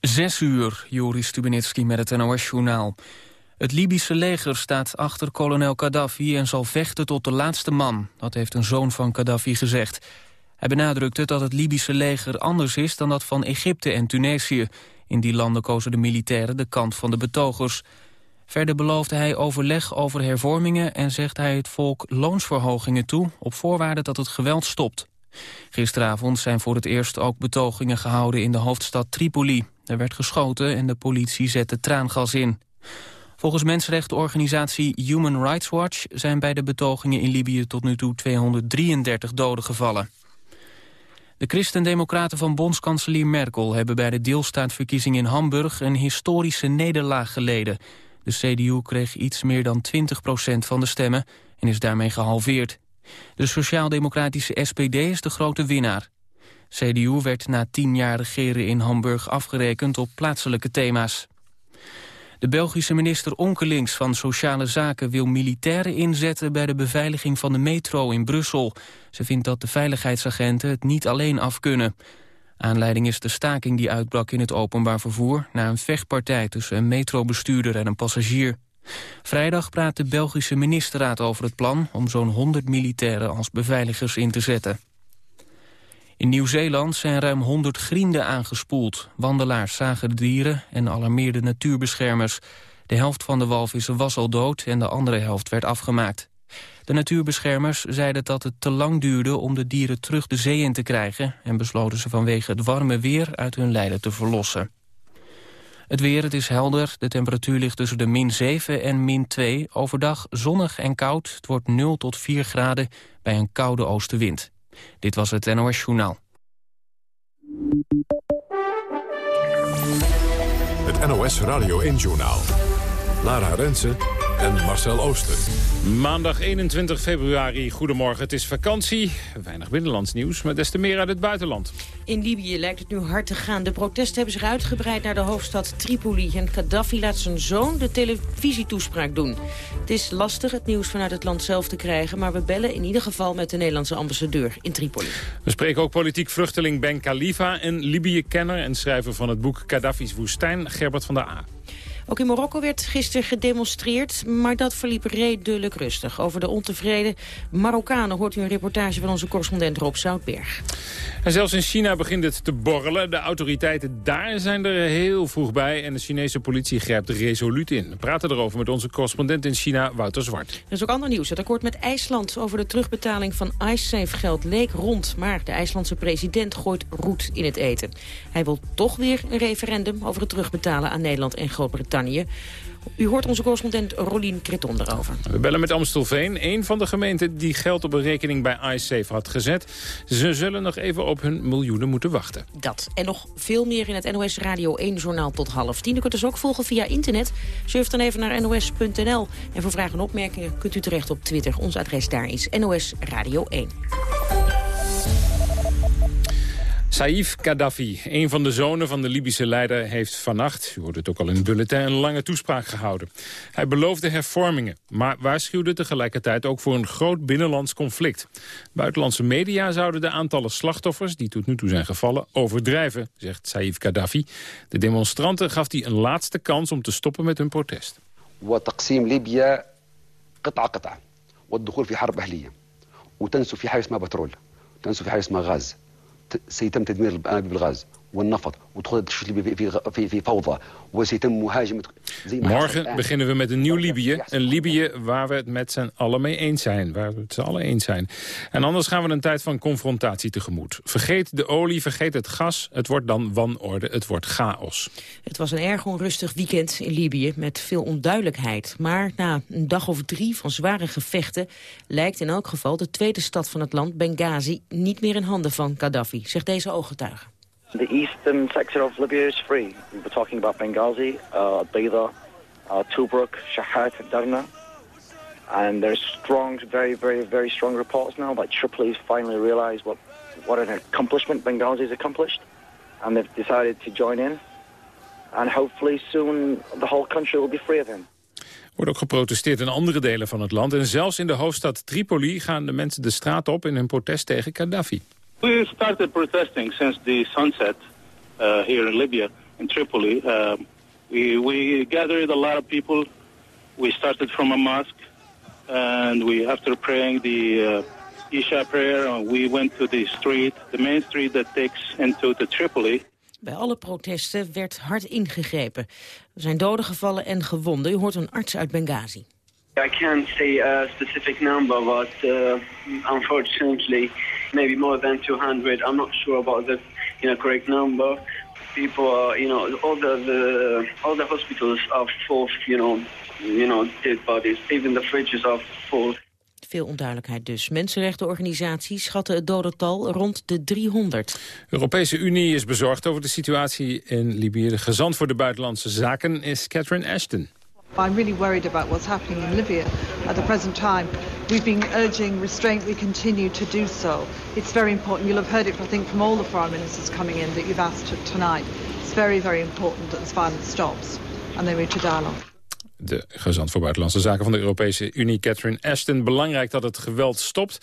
Zes uur, Joris Stubenitski met het NOS-journaal. Het Libische leger staat achter kolonel Gaddafi en zal vechten tot de laatste man. Dat heeft een zoon van Gaddafi gezegd. Hij benadrukte dat het Libische leger anders is dan dat van Egypte en Tunesië. In die landen kozen de militairen de kant van de betogers. Verder beloofde hij overleg over hervormingen... en zegt hij het volk loonsverhogingen toe... op voorwaarde dat het geweld stopt. Gisteravond zijn voor het eerst ook betogingen gehouden in de hoofdstad Tripoli. Er werd geschoten en de politie zette traangas in. Volgens mensenrechtenorganisatie Human Rights Watch... zijn bij de betogingen in Libië tot nu toe 233 doden gevallen. De christendemocraten van bondskanselier Merkel... hebben bij de deelstaatverkiezing in Hamburg een historische nederlaag geleden. De CDU kreeg iets meer dan 20% van de stemmen en is daarmee gehalveerd. De sociaal-democratische SPD is de grote winnaar. CDU werd na tien jaar regeren in Hamburg afgerekend op plaatselijke thema's. De Belgische minister Onkelings van Sociale Zaken wil militairen inzetten bij de beveiliging van de metro in Brussel. Ze vindt dat de veiligheidsagenten het niet alleen af kunnen. Aanleiding is de staking die uitbrak in het openbaar vervoer... na een vechtpartij tussen een metrobestuurder en een passagier. Vrijdag praat de Belgische ministerraad over het plan... om zo'n 100 militairen als beveiligers in te zetten. In Nieuw-Zeeland zijn ruim 100 grienden aangespoeld. Wandelaars zagen de dieren en alarmeerden natuurbeschermers. De helft van de walvissen was al dood en de andere helft werd afgemaakt. De natuurbeschermers zeiden dat het te lang duurde om de dieren terug de zee in te krijgen... en besloten ze vanwege het warme weer uit hun lijden te verlossen. Het weer, het is helder. De temperatuur ligt tussen de min 7 en min 2. Overdag zonnig en koud. Het wordt 0 tot 4 graden bij een koude oostenwind. Dit was het NOS Journaal. Het NOS Radio 1 Journaal. Lara Rensen en Marcel Ooster. Maandag 21 februari, goedemorgen. Het is vakantie, weinig binnenlands nieuws, maar des te meer uit het buitenland. In Libië lijkt het nu hard te gaan. De protesten hebben zich uitgebreid naar de hoofdstad Tripoli. En Gaddafi laat zijn zoon de televisietoespraak doen. Het is lastig het nieuws vanuit het land zelf te krijgen... maar we bellen in ieder geval met de Nederlandse ambassadeur in Tripoli. We spreken ook politiek vluchteling Ben Khalifa... en Libië-kenner en schrijver van het boek Gaddafi's woestijn, Gerbert van der A. Ook in Marokko werd gisteren gedemonstreerd, maar dat verliep redelijk rustig. Over de ontevreden Marokkanen hoort u een reportage van onze correspondent Rob Zoutberg. En zelfs in China begint het te borrelen. De autoriteiten daar zijn er heel vroeg bij en de Chinese politie grijpt resoluut in. We praten erover met onze correspondent in China, Wouter Zwart. Er is ook ander nieuws. Het akkoord met IJsland over de terugbetaling van IceSafe-geld leek rond. Maar de IJslandse president gooit roet in het eten. Hij wil toch weer een referendum over het terugbetalen aan Nederland en Groot-Brittannië. U hoort onze correspondent Rolien Kreton erover. We bellen met Amstelveen, een van de gemeenten die geld op een rekening bij iSafe had gezet. Ze zullen nog even op hun miljoenen moeten wachten. Dat en nog veel meer in het NOS Radio 1-journaal tot half tien. U kunt dus ook volgen via internet. Surf dan even naar nos.nl. En voor vragen en opmerkingen kunt u terecht op Twitter. Ons adres daar is NOS Radio 1. Saif Gaddafi, een van de zonen van de Libische leider, heeft vannacht, u het ook al in bulletin, een lange toespraak gehouden. Hij beloofde hervormingen, maar waarschuwde tegelijkertijd ook voor een groot binnenlands conflict. Buitenlandse media zouden de aantallen slachtoffers, die tot nu toe zijn gevallen, overdrijven, zegt Saif Gaddafi. De demonstranten gaf hij een laatste kans om te stoppen met hun protest. سيتم تدمير الانابيب بالغاز. والنفط ودخول في في في فوضى وسيتم مهاجمه Morgen beginnen we met een nieuw Libië. Een Libië waar we het met z'n allen mee eens zijn. Waar we het z'n allen eens zijn. En anders gaan we een tijd van confrontatie tegemoet. Vergeet de olie, vergeet het gas. Het wordt dan wanorde, het wordt chaos. Het was een erg onrustig weekend in Libië met veel onduidelijkheid. Maar na een dag of drie van zware gevechten... lijkt in elk geval de tweede stad van het land, Benghazi... niet meer in handen van Gaddafi, zegt deze ooggetuige. The eastern sector of Libya is free. We're talking about Benghazi, uh, Beida, uh, Tobruk, Shahat, Darna. And there's strong, very, very, very strong reports now that Tripoli's finally realized what, what an accomplishment Benghazi's accomplished. And they've decided to join in. And hopefully soon the whole country will be free of him. wordt ook geprotesteerd in andere delen van het land. En zelfs in de hoofdstad Tripoli gaan de mensen de straat op in hun protest tegen Gaddafi. We started protesting since the sunset uh, here in Libya in Tripoli. Uh, we, we gathered a lot of people. We started from a mosque, and we, after praying the uh, Isha prayer, we went to the street, the main street that takes into the Tripoli. Bij alle protesten werd hard ingegrepen. Er zijn doden gevallen en gewonden. U hoort een arts uit Benghazi. I can't say a specific number, but uh, unfortunately, maybe more than 200. I'm not sure about the you know, correct number. People are, you know, all the, the all the hospitals are full, you know, you know, dead bodies. Even the fridges are full. Veel onduidelijkheid dus. Mensenrechtenorganisaties schatten het dodental rond de 300. De Europese Unie is bezorgd over de situatie in Libië. De gezant voor de buitenlandse zaken is Catherine Ashton. I'm really worried about what's happening in Libya at the present time. We've been urging restraint. We continue to do so. It's very important. You'll have heard it, I think, from all the foreign ministers coming in that you've asked tonight. It's very, very important that this violence stops and they reach a dialogue de gezant voor Buitenlandse Zaken van de Europese Unie, Catherine Ashton. Belangrijk dat het geweld stopt.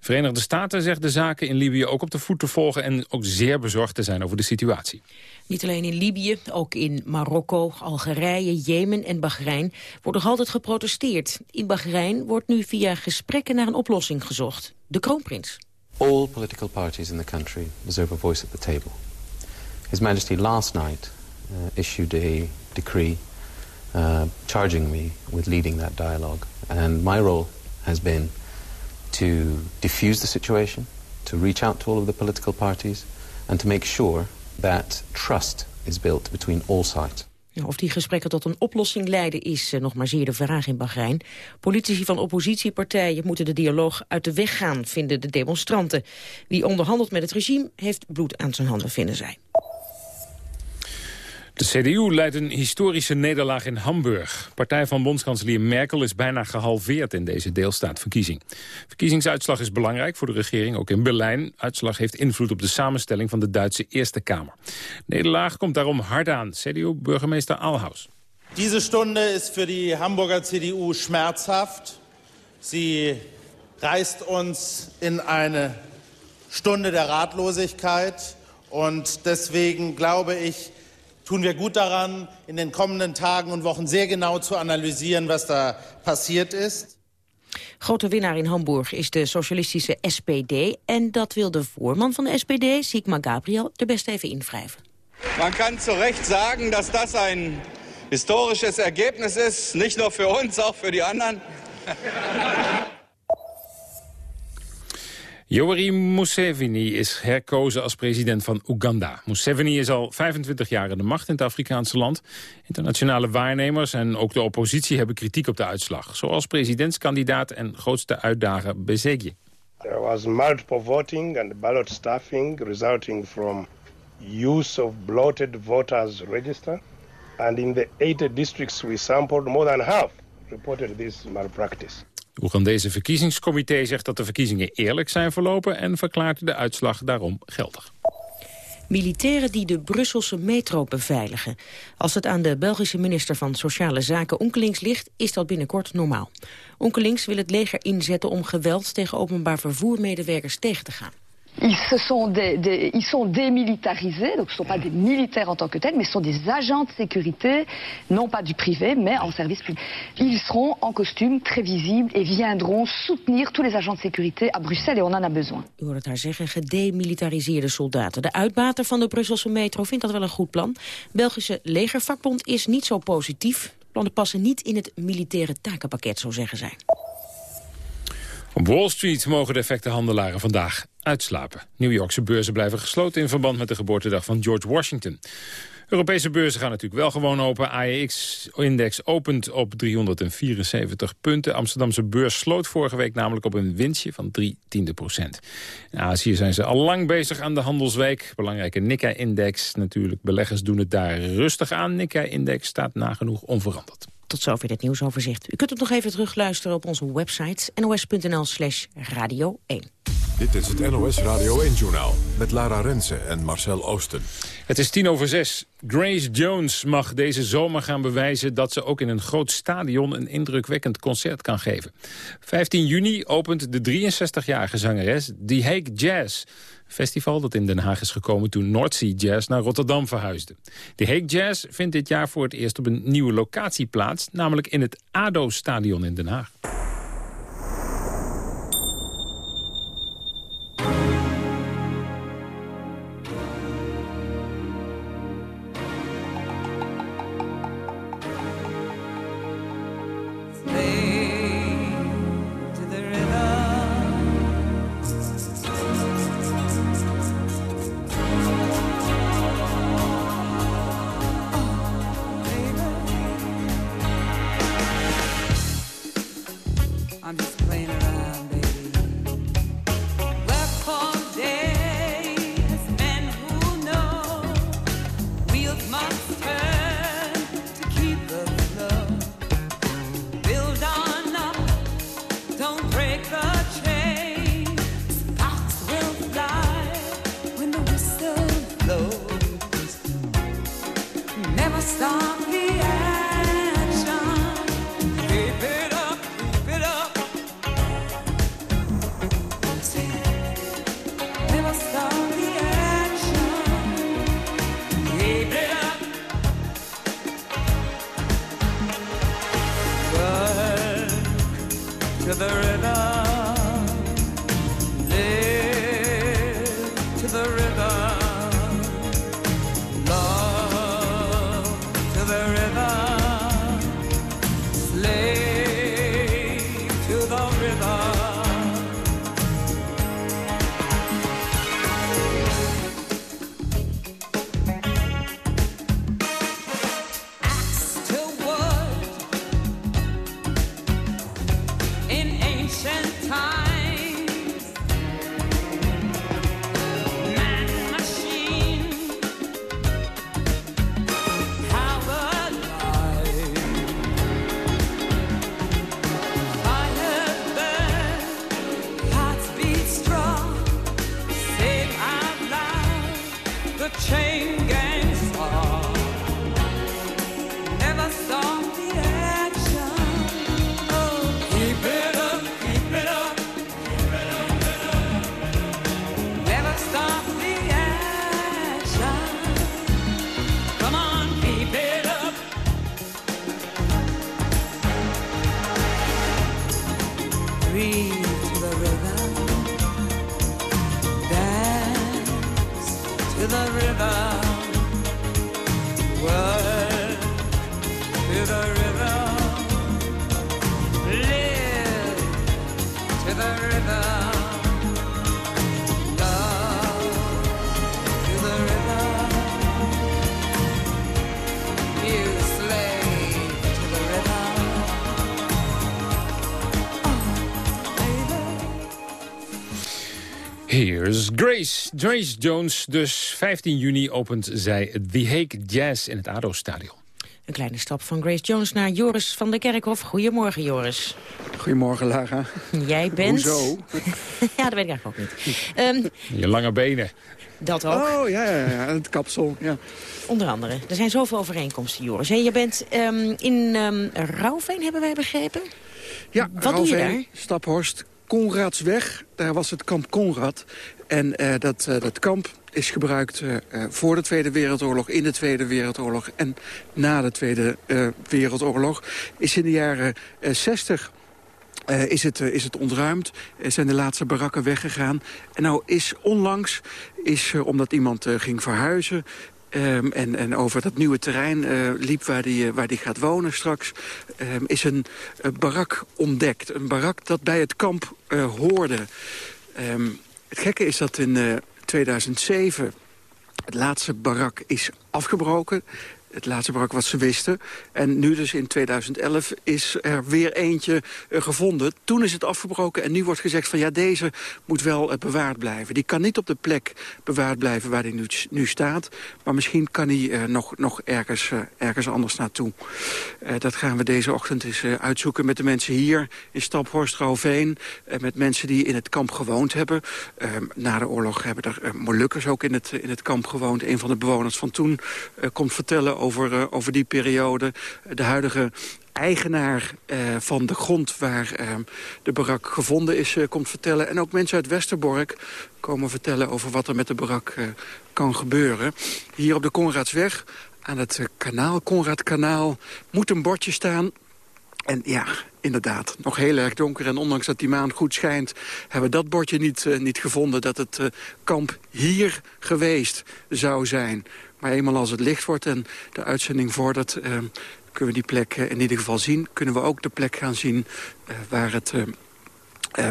Verenigde Staten zegt de zaken in Libië ook op de voet te volgen... en ook zeer bezorgd te zijn over de situatie. Niet alleen in Libië, ook in Marokko, Algerije, Jemen en Bahrein... wordt nog altijd geprotesteerd. In Bahrein wordt nu via gesprekken naar een oplossing gezocht. De kroonprins. All political parties in the country deserve a voice at the table. His Majesty last night uh, issued a decree uh, charging me with leading that dialogue. And my role has been to diffuse the situation, to reach out to all of the political parties, and to make sure that trust is built between all sides. Of die gesprekken tot een oplossing leiden is uh, nog maar zeer de vraag in Bahrein. Politici van oppositiepartijen moeten de dialoog uit de weg gaan, vinden de demonstranten. Wie onderhandelt met het regime heeft bloed aan zijn handen, vinden zij. De CDU leidt een historische nederlaag in Hamburg. Partij van bondskanselier Merkel is bijna gehalveerd in deze deelstaatverkiezing. Verkiezingsuitslag is belangrijk voor de regering, ook in Berlijn. Uitslag heeft invloed op de samenstelling van de Duitse Eerste Kamer. Nederlaag komt daarom hard aan, CDU-burgemeester Alhaus. Diese Stunde is voor de Hamburger CDU schmerzhaft. Sie reißt uns in eine Stunde der Ratlosigkeit. Und deswegen glaube ich, tun wir gut daran, in den kommenden Tagen und Wochen sehr genau zu analysieren, was da passiert ist. Grote winnaar in Hamburg is de socialistische SPD. En dat wil de voorman van de SPD, Sigmar Gabriel, er best even invrijven. Man kann zu Recht sagen, dass das ein historisches Ergebnis ist. Nicht nur für uns, auch für die anderen. Yoweri Museveni is herkozen als president van Oeganda. Museveni is al 25 jaar in de macht in het Afrikaanse land. Internationale waarnemers en ook de oppositie hebben kritiek op de uitslag. Zoals presidentskandidaat en grootste uitdager Bezegye. There was multiple voting and ballot stuffing resulting from use of bloated voters register. And in the eight districts we sampled, more than half reported this malpractice. Oegandese verkiezingscomité zegt dat de verkiezingen eerlijk zijn verlopen... en verklaart de uitslag daarom geldig. Militairen die de Brusselse metro beveiligen. Als het aan de Belgische minister van Sociale Zaken Onkelings ligt... is dat binnenkort normaal. Onkelings wil het leger inzetten om geweld tegen openbaar vervoermedewerkers tegen te gaan. Ils, se sont des, des, ils sont démilitarisés, donc ce ne sont pas des militaires en tant que tels, mais ce sont des agents de sécurité, non pas du privé, mais en service public. Ils seront en costume, très visibles, et viendront soutenir tous les agents de sécurité à Bruxelles, et on en a besoin. U hoort het haar zeggen, gedemilitariseerde soldaten. De uitbater van de Brusselse metro vindt dat wel een goed plan. Belgische legervakbond is niet zo positief. Plannen passen niet in het militaire takenpakket, zo zeggen zij. Op Wall Street mogen de effectenhandelaren vandaag uitslapen. New Yorkse beurzen blijven gesloten in verband met de geboortedag van George Washington. Europese beurzen gaan natuurlijk wel gewoon open. AEX-index opent op 374 punten. Amsterdamse beurs sloot vorige week namelijk op een winstje van 3 tiende procent. In Azië zijn ze al lang bezig aan de handelsweek. Belangrijke Nikkei-index natuurlijk. Beleggers doen het daar rustig aan. Nikkei-index staat nagenoeg onveranderd. Tot zover dit nieuwsoverzicht. U kunt het nog even terugluisteren op onze website nos.nl slash radio 1. Dit is het NOS Radio 1-journaal met Lara Rensen en Marcel Oosten. Het is tien over zes. Grace Jones mag deze zomer gaan bewijzen dat ze ook in een groot stadion een indrukwekkend concert kan geven. 15 juni opent de 63-jarige zangeres The Hague Jazz. Festival dat in Den Haag is gekomen toen North Jazz naar Rotterdam verhuisde. The Hague Jazz vindt dit jaar voor het eerst op een nieuwe locatie plaats, namelijk in het ADO-stadion in Den Haag. Here's Grace. Grace Jones. Dus 15 juni opent zij The Hague Jazz in het ADO-stadion. Een kleine stap van Grace Jones naar Joris van der Kerkhof. Goedemorgen, Joris. Goedemorgen, Lara. Jij bent... Hoezo? ja, dat weet ik eigenlijk ook niet. Um, Je lange benen. Dat ook. Oh, ja, ja, ja. het kapsel, ja. Onder andere. Er zijn zoveel overeenkomsten, Joris. En je bent um, in um, Rauwveen, hebben wij begrepen? Ja, Wat Rauwveen, doe je daar? Staphorst, Konradsweg. Daar was het kamp Konrad. En uh, dat, uh, dat kamp is gebruikt uh, voor de Tweede Wereldoorlog, in de Tweede Wereldoorlog en na de Tweede Wereldoorlog. Is in de jaren 60 uh, is, het, is het ontruimd, zijn de laatste barakken weggegaan. En nou is onlangs, is, omdat iemand ging verhuizen... Um, en, en over dat nieuwe terrein liep waar die, waar die gaat wonen straks... Um, is een barak ontdekt. Een barak dat bij het kamp hoorde. Um, het gekke is dat in 2007 het laatste barak is afgebroken... Het laatste barak wat ze wisten. En nu dus in 2011 is er weer eentje uh, gevonden. Toen is het afgebroken en nu wordt gezegd van ja, deze moet wel uh, bewaard blijven. Die kan niet op de plek bewaard blijven waar die nu, nu staat. Maar misschien kan hij uh, nog, nog ergens, ergens anders naartoe. dat gaan we deze ochtend eens uitzoeken met de mensen hier in Staphorst, Rauwveen. met mensen die in het kamp gewoond hebben. na de oorlog hebben er Molukkers ook in het, in het kamp gewoond. Een van de bewoners van toen komt vertellen over, uh, over die periode. De huidige eigenaar uh, van de grond waar uh, de barak gevonden is, komt vertellen. En ook mensen uit Westerbork komen vertellen over wat er met de barak kan gebeuren. Hier op de Konradsweg, aan het kanaal, Konradkanaal, moet een bordje staan. En ja, inderdaad, nog heel erg donker. En ondanks dat die maan goed schijnt, hebben we dat bordje niet, niet gevonden... dat het kamp hier geweest zou zijn. Maar eenmaal als het licht wordt en de uitzending vordert... Uh, kunnen we die plek uh, in ieder geval zien. Kunnen we ook de plek gaan zien uh, waar het...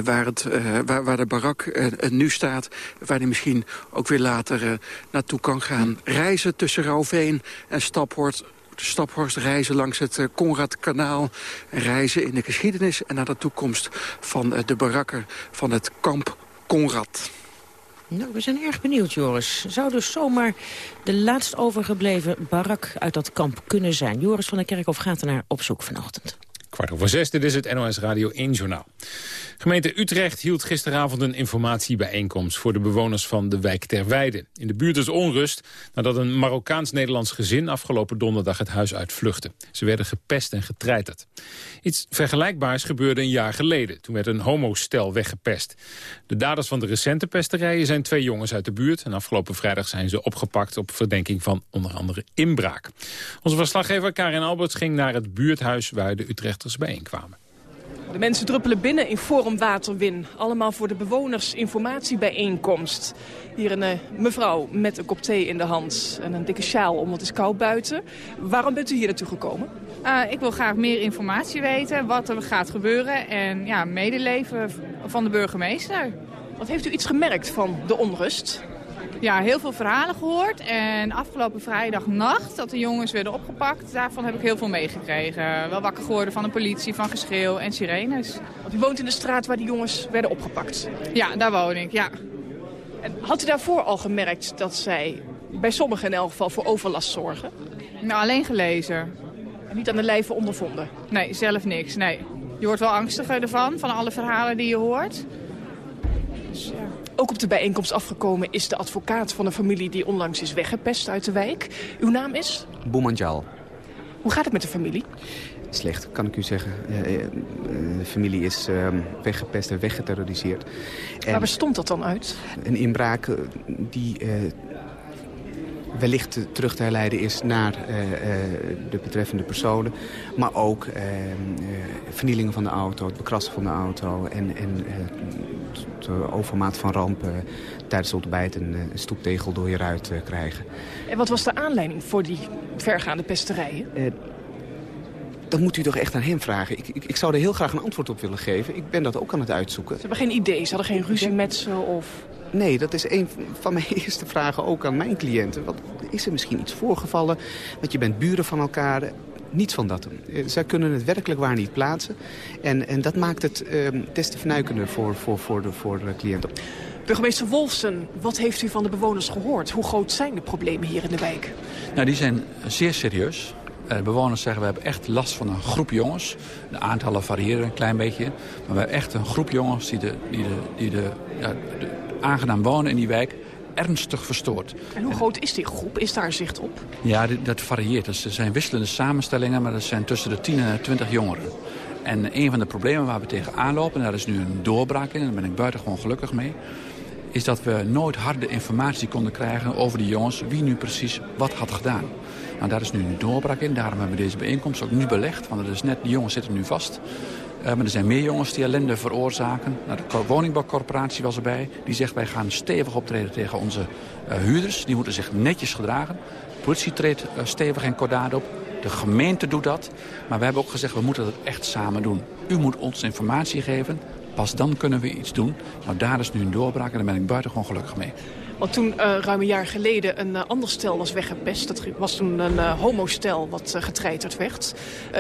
Waar, het, waar, waar, de barak nu staat, waar hij misschien ook weer later naartoe kan gaan reizen tussen Rauwveen en Staphorst. Staphorst reizen langs het Konradkanaal. Reizen in de geschiedenis en naar de toekomst van de barakken van het kamp Konrad. Nou, we zijn erg benieuwd, Joris. Zou dus zomaar de laatst overgebleven barak uit dat kamp kunnen zijn? Joris van der Kerkhof gaat er naar op zoek vanochtend. Kwart over zes, dit is het NOS Radio 1 Journaal. Gemeente Utrecht hield gisteravond een informatiebijeenkomst... voor de bewoners van de wijk Terweide. In de buurt is onrust nadat een Marokkaans-Nederlands gezin... afgelopen donderdag het huis uitvluchtte. Ze werden gepest en getreiterd. Iets vergelijkbaars gebeurde een jaar geleden. Toen werd een homostel weggepest. De daders van de recente pesterijen zijn twee jongens uit de buurt... en afgelopen vrijdag zijn ze opgepakt op verdenking van onder andere inbraak. Onze verslaggever Karin Alberts ging naar het buurthuis... waar de Bijeenkwamen. De mensen druppelen binnen in Forum Waterwin. Allemaal voor de bewoners informatiebijeenkomst. Hier een uh, mevrouw met een kop thee in de hand en een dikke sjaal, omdat het is koud buiten. Waarom bent u hier naartoe gekomen? Uh, ik wil graag meer informatie weten, wat er gaat gebeuren en ja, medeleven van de burgemeester. Wat heeft u iets gemerkt van de onrust? Ja, heel veel verhalen gehoord. En afgelopen vrijdagnacht dat de jongens werden opgepakt, daarvan heb ik heel veel meegekregen. Wel wakker geworden van de politie, van geschreeuw en sirenes. Want u woont in de straat waar die jongens werden opgepakt? Ja, daar woon ik, ja. En had u daarvoor al gemerkt dat zij bij sommigen in elk geval voor overlast zorgen? Nou, alleen gelezen. En niet aan de lijve ondervonden? Nee, zelf niks, nee. Je wordt wel angstiger ervan, van alle verhalen die je hoort. Dus ja. Ook op de bijeenkomst afgekomen is de advocaat van een familie die onlangs is weggepest uit de wijk. Uw naam is? Boumanjal. Hoe gaat het met de familie? Slecht, kan ik u zeggen. de familie is weggepest en weggeterroriseerd. En Waar bestond dat dan uit? Een inbraak die wellicht terug te herleiden is naar uh, uh, de betreffende personen. Maar ook uh, vernielingen van de auto, het bekrassen van de auto... en, en het overmaat van rampen tijdens het ontbijt een, een stoeptegel door je ruit krijgen. En wat was de aanleiding voor die vergaande pesterijen? dat moet u toch echt aan hem vragen. Ik, ik, ik, zou er heel graag een antwoord op willen geven. Ik ben dat ook aan het uitzoeken. Ze hebben geen idee, ze hadden geen ruzie met ze of... Nee, dat is een van mijn eerste vragen ook aan mijn cliënten. Wat, is er misschien iets voorgevallen? Want je bent buren van elkaar. Niets van dat. Zij kunnen het werkelijk waar niet plaatsen. En, en dat maakt het uh, des te vernuikender voor, voor, voor, de, voor de cliënten. Burgemeester Wolfsen, wat heeft u van de bewoners gehoord? Hoe groot zijn de problemen hier in de wijk? Nou, die zijn zeer serieus. De bewoners zeggen, we hebben echt last van een groep jongens. De aantallen variëren een klein beetje. Maar we hebben echt een groep jongens die de, die de, die de, ja, de aangenaam wonen in die wijk ernstig verstoord. En hoe groot is die groep? Is daar zicht op? Ja, dat varieert. Dus er zijn wisselende samenstellingen, maar er zijn tussen de 10 en 20 jongeren. En een van de problemen waar we tegenaan lopen, en daar is nu een doorbraak in... en daar ben ik buitengewoon gelukkig mee... is dat we nooit harde informatie konden krijgen over die jongens... wie nu precies wat had gedaan. Nou, daar is nu een doorbraak in. Daarom hebben we deze bijeenkomst ook nu belegd. Want het is net, die jongens zitten nu vast. Uh, maar er zijn meer jongens die ellende veroorzaken. Nou, de woningbouwcorporatie was erbij. Die zegt wij gaan stevig optreden tegen onze uh, huurders. Die moeten zich netjes gedragen. De politie treedt uh, stevig en kordaat op. De gemeente doet dat. Maar we hebben ook gezegd we moeten dat echt samen doen. U moet ons informatie geven. Pas dan kunnen we iets doen. Nou, daar is nu een doorbraak en daar ben ik buitengewoon gelukkig mee. Want toen uh, ruim een jaar geleden een uh, ander stel was weggepest. Dat was toen een uh, homostel wat getreiterd werd.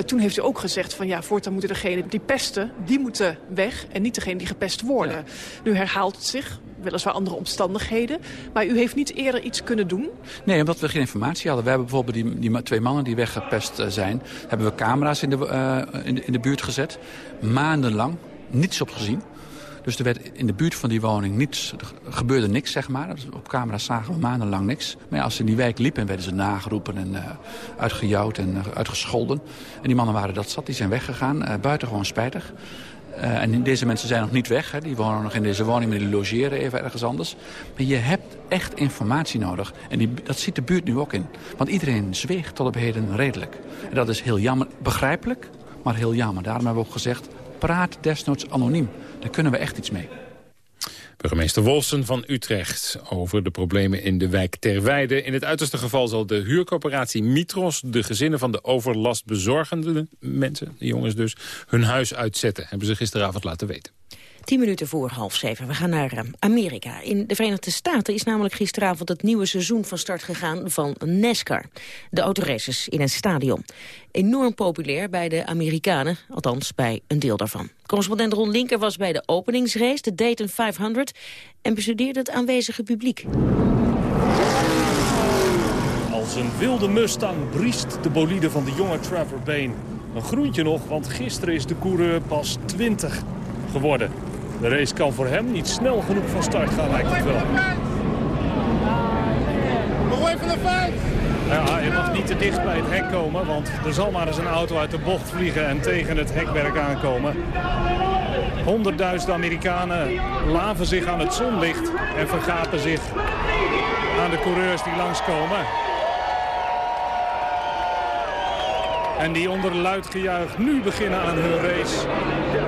toen heeft u ook gezegd van ja, voortaan moeten degenen die pesten, die moeten weg. En niet degene die gepest worden. Ja. Nu herhaalt het zich, weliswaar andere omstandigheden. Maar u heeft niet eerder iets kunnen doen? Nee, omdat we geen informatie hadden. We hebben bijvoorbeeld die, die twee mannen die weggepest zijn... hebben we camera's in de, in de, in de buurt gezet. Maandenlang. Niets op gezien. Dus er werd in de buurt van die woning niets, er gebeurde niks, zeg maar. Op camera zagen we maandenlang niks. Maar als ze in die wijk liepen, werden ze nageroepen en uh, uitgejouwd en uh, uitgescholden. En die mannen waren dat zat, die zijn weggegaan. Uh, buitengewoon spijtig. En deze mensen zijn nog niet weg. Hè. Die wonen nog in deze woning, maar die logeren even ergens anders. Maar je hebt echt informatie nodig. En die, dat ziet de buurt nu ook in. Want iedereen zweeg tot op heden redelijk. En dat is heel jammer, begrijpelijk, maar heel jammer. Daarom hebben we ook gezegd, praat desnoods anoniem. Daar kunnen we echt iets mee. Burgemeester Wolsen van Utrecht over de problemen in de wijk Terweide. In het uiterste geval zal de huurcoöperatie Mitros... de gezinnen van de overlastbezorgende mensen, de jongens dus... hun huis uitzetten, hebben ze gisteravond laten weten. Tien minuten voor half zeven. We gaan naar uh, Amerika. In de Verenigde Staten is namelijk gisteravond het nieuwe seizoen van start gegaan van NASCAR. De autoraces in een stadion. Enorm populair bij de Amerikanen, althans bij een deel daarvan. Correspondent Ron Linker was bij de openingsrace, de Dayton 500... en bestudeerde het aanwezige publiek. Als een wilde Mustang briest de bolide van de jonge Trevor Bayne. Een groentje nog, want gisteren is de coureur pas 20 geworden. De race kan voor hem niet snel genoeg van start gaan, lijkt het wel. Away from the fence! Ja, je mag niet te dicht bij het hek komen, want er zal maar eens een auto uit de bocht vliegen en tegen het hekwerk aankomen. Honderdduizenden Amerikanen laven zich aan het zonlicht en vergapen zich aan de coureurs die langskomen. En die onder luid gejuich nu beginnen aan hun race.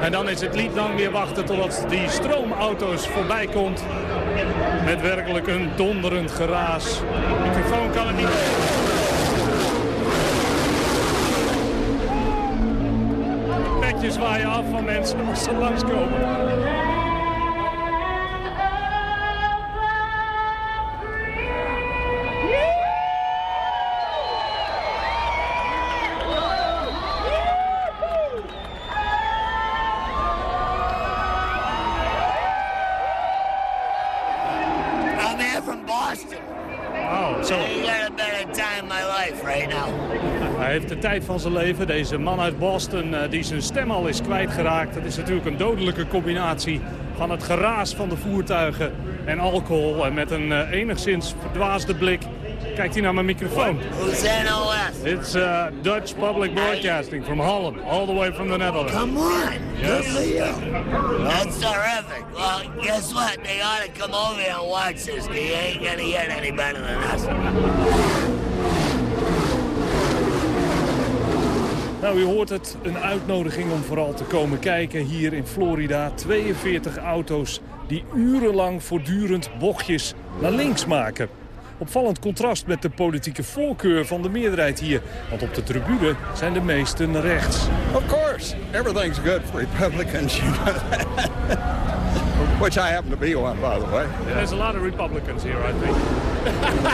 En dan is het niet lang meer wachten totdat die stroomauto's voorbij komt. Met werkelijk een donderend geraas. De microfoon kan het niet... Petjes waaien af van mensen als ze langskomen. Tijd van zijn leven. Deze man uit Boston die zijn stem al is kwijtgeraakt. Dat is natuurlijk een dodelijke combinatie van het geraas van de voertuigen en alcohol. En met een uh, enigszins verdwaasde blik kijkt hij naar mijn microfoon. Who's NOS? It's uh, Dutch Public Broadcasting from Holland, all the way from the Netherlands. Come on. Yes. Good for you. That's terrific. Well, guess what? They ought to come over here and watch this. You ain't gonna get any better than us. Nou, u hoort het, een uitnodiging om vooral te komen kijken hier in Florida. 42 auto's die urenlang voortdurend bochtjes naar links maken. Opvallend contrast met de politieke voorkeur van de meerderheid hier. Want op de tribune zijn de meesten rechts. Of course, everything's good for Republicans, you know. Which I happen to be one, by the way. Yeah, there's a lot of Republicans here, I think.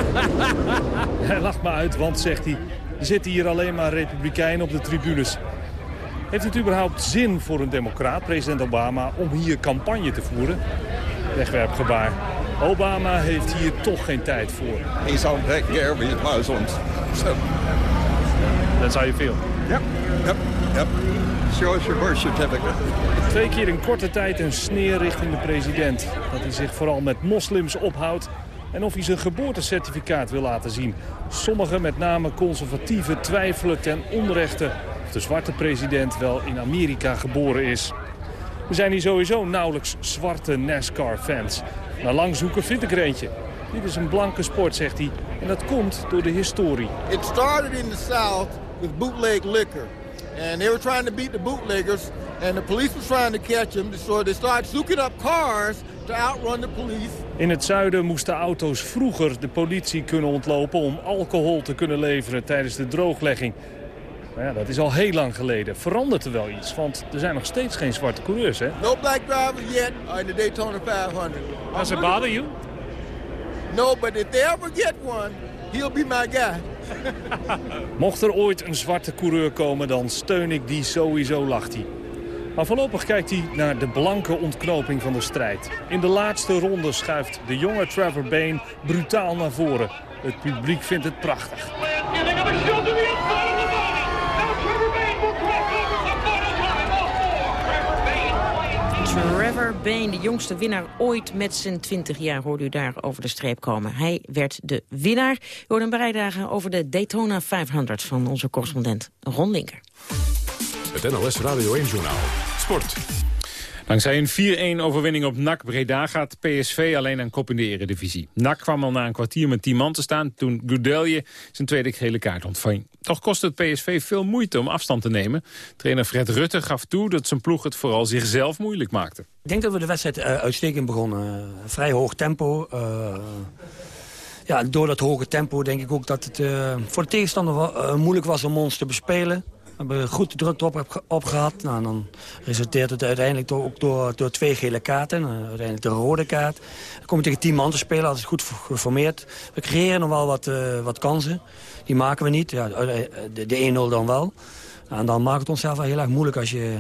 hij lacht me uit, want, zegt hij, er zitten hier alleen maar republikeinen op de tribunes. Heeft het überhaupt zin voor een democraat, president Obama, om hier campagne te voeren? Wegwerpgebaar. Obama heeft hier toch geen tijd voor. He's on of his Muslims. So. That's how you feel? Yep, yep, yep. Show us your birth certificate. Twee keer in korte tijd een sneer richting de president. Dat hij zich vooral met moslims ophoudt en of hij zijn geboortecertificaat wil laten zien. Sommigen, met name conservatieven, twijfelen ten onrechte of de zwarte president wel in Amerika geboren is. Er zijn hier sowieso nauwelijks zwarte NASCAR-fans. Na lang zoeken vind ik er eentje. Dit is een blanke sport, zegt hij. En dat komt door de historie. It started in the South with bootleg liquor. And they were trying to beat the bootleggers. And the police was trying to catch them. So they started zoeking up cars to outrun the police. In het zuiden moesten auto's vroeger de politie kunnen ontlopen... om alcohol te kunnen leveren tijdens de drooglegging. Maar ja, dat is al heel lang geleden. Verandert er wel iets? Want er zijn nog steeds geen zwarte coureurs, hè? No black drivers yet in the Daytona 500. Does it bother you? No, but if they ever get one, he'll be my guy. Mocht er ooit een zwarte coureur komen, dan steun ik die sowieso, lacht hij. Maar voorlopig kijkt hij naar de blanke ontknoping van de strijd. In de laatste ronde schuift de jonge Trevor Bane brutaal naar voren. Het publiek vindt het prachtig. Trevor Bane, de jongste winnaar ooit met zijn 20 jaar, hoorde u daar over de streep komen. Hij werd de winnaar. U hoorde een bijdrage over de Daytona 500 van onze correspondent Ron Linker. Het NLS Radio 1-journaal. Sport. Dankzij een 4-1 overwinning op NAC Breda gaat PSV alleen aan kop in de eredivisie. NAC kwam al na een kwartier met 10 man te staan toen Goudelje zijn tweede gele kaart ontving. Toch kostte het PSV veel moeite om afstand te nemen. Trainer Fred Rutte gaf toe dat zijn ploeg het vooral zichzelf moeilijk maakte. Ik denk dat we de wedstrijd uh, uitstekend begonnen. Uh, vrij hoog tempo. Uh, ja, door dat hoge tempo denk ik ook dat het voor de tegenstander moeilijk was om ons te bespelen. Hebben goed druk op, op gehad. Nou, dan resulteert het uiteindelijk ook door, door twee gele kaarten. uiteindelijk de rode kaart. Dan kom je tegen tien man te spelen, is goed geformeerd. We creëren nog wel wat, uh, wat kansen. Die maken we niet. Ja, de, de 1-0 dan wel. En dan maakt het onszelf wel heel erg moeilijk als je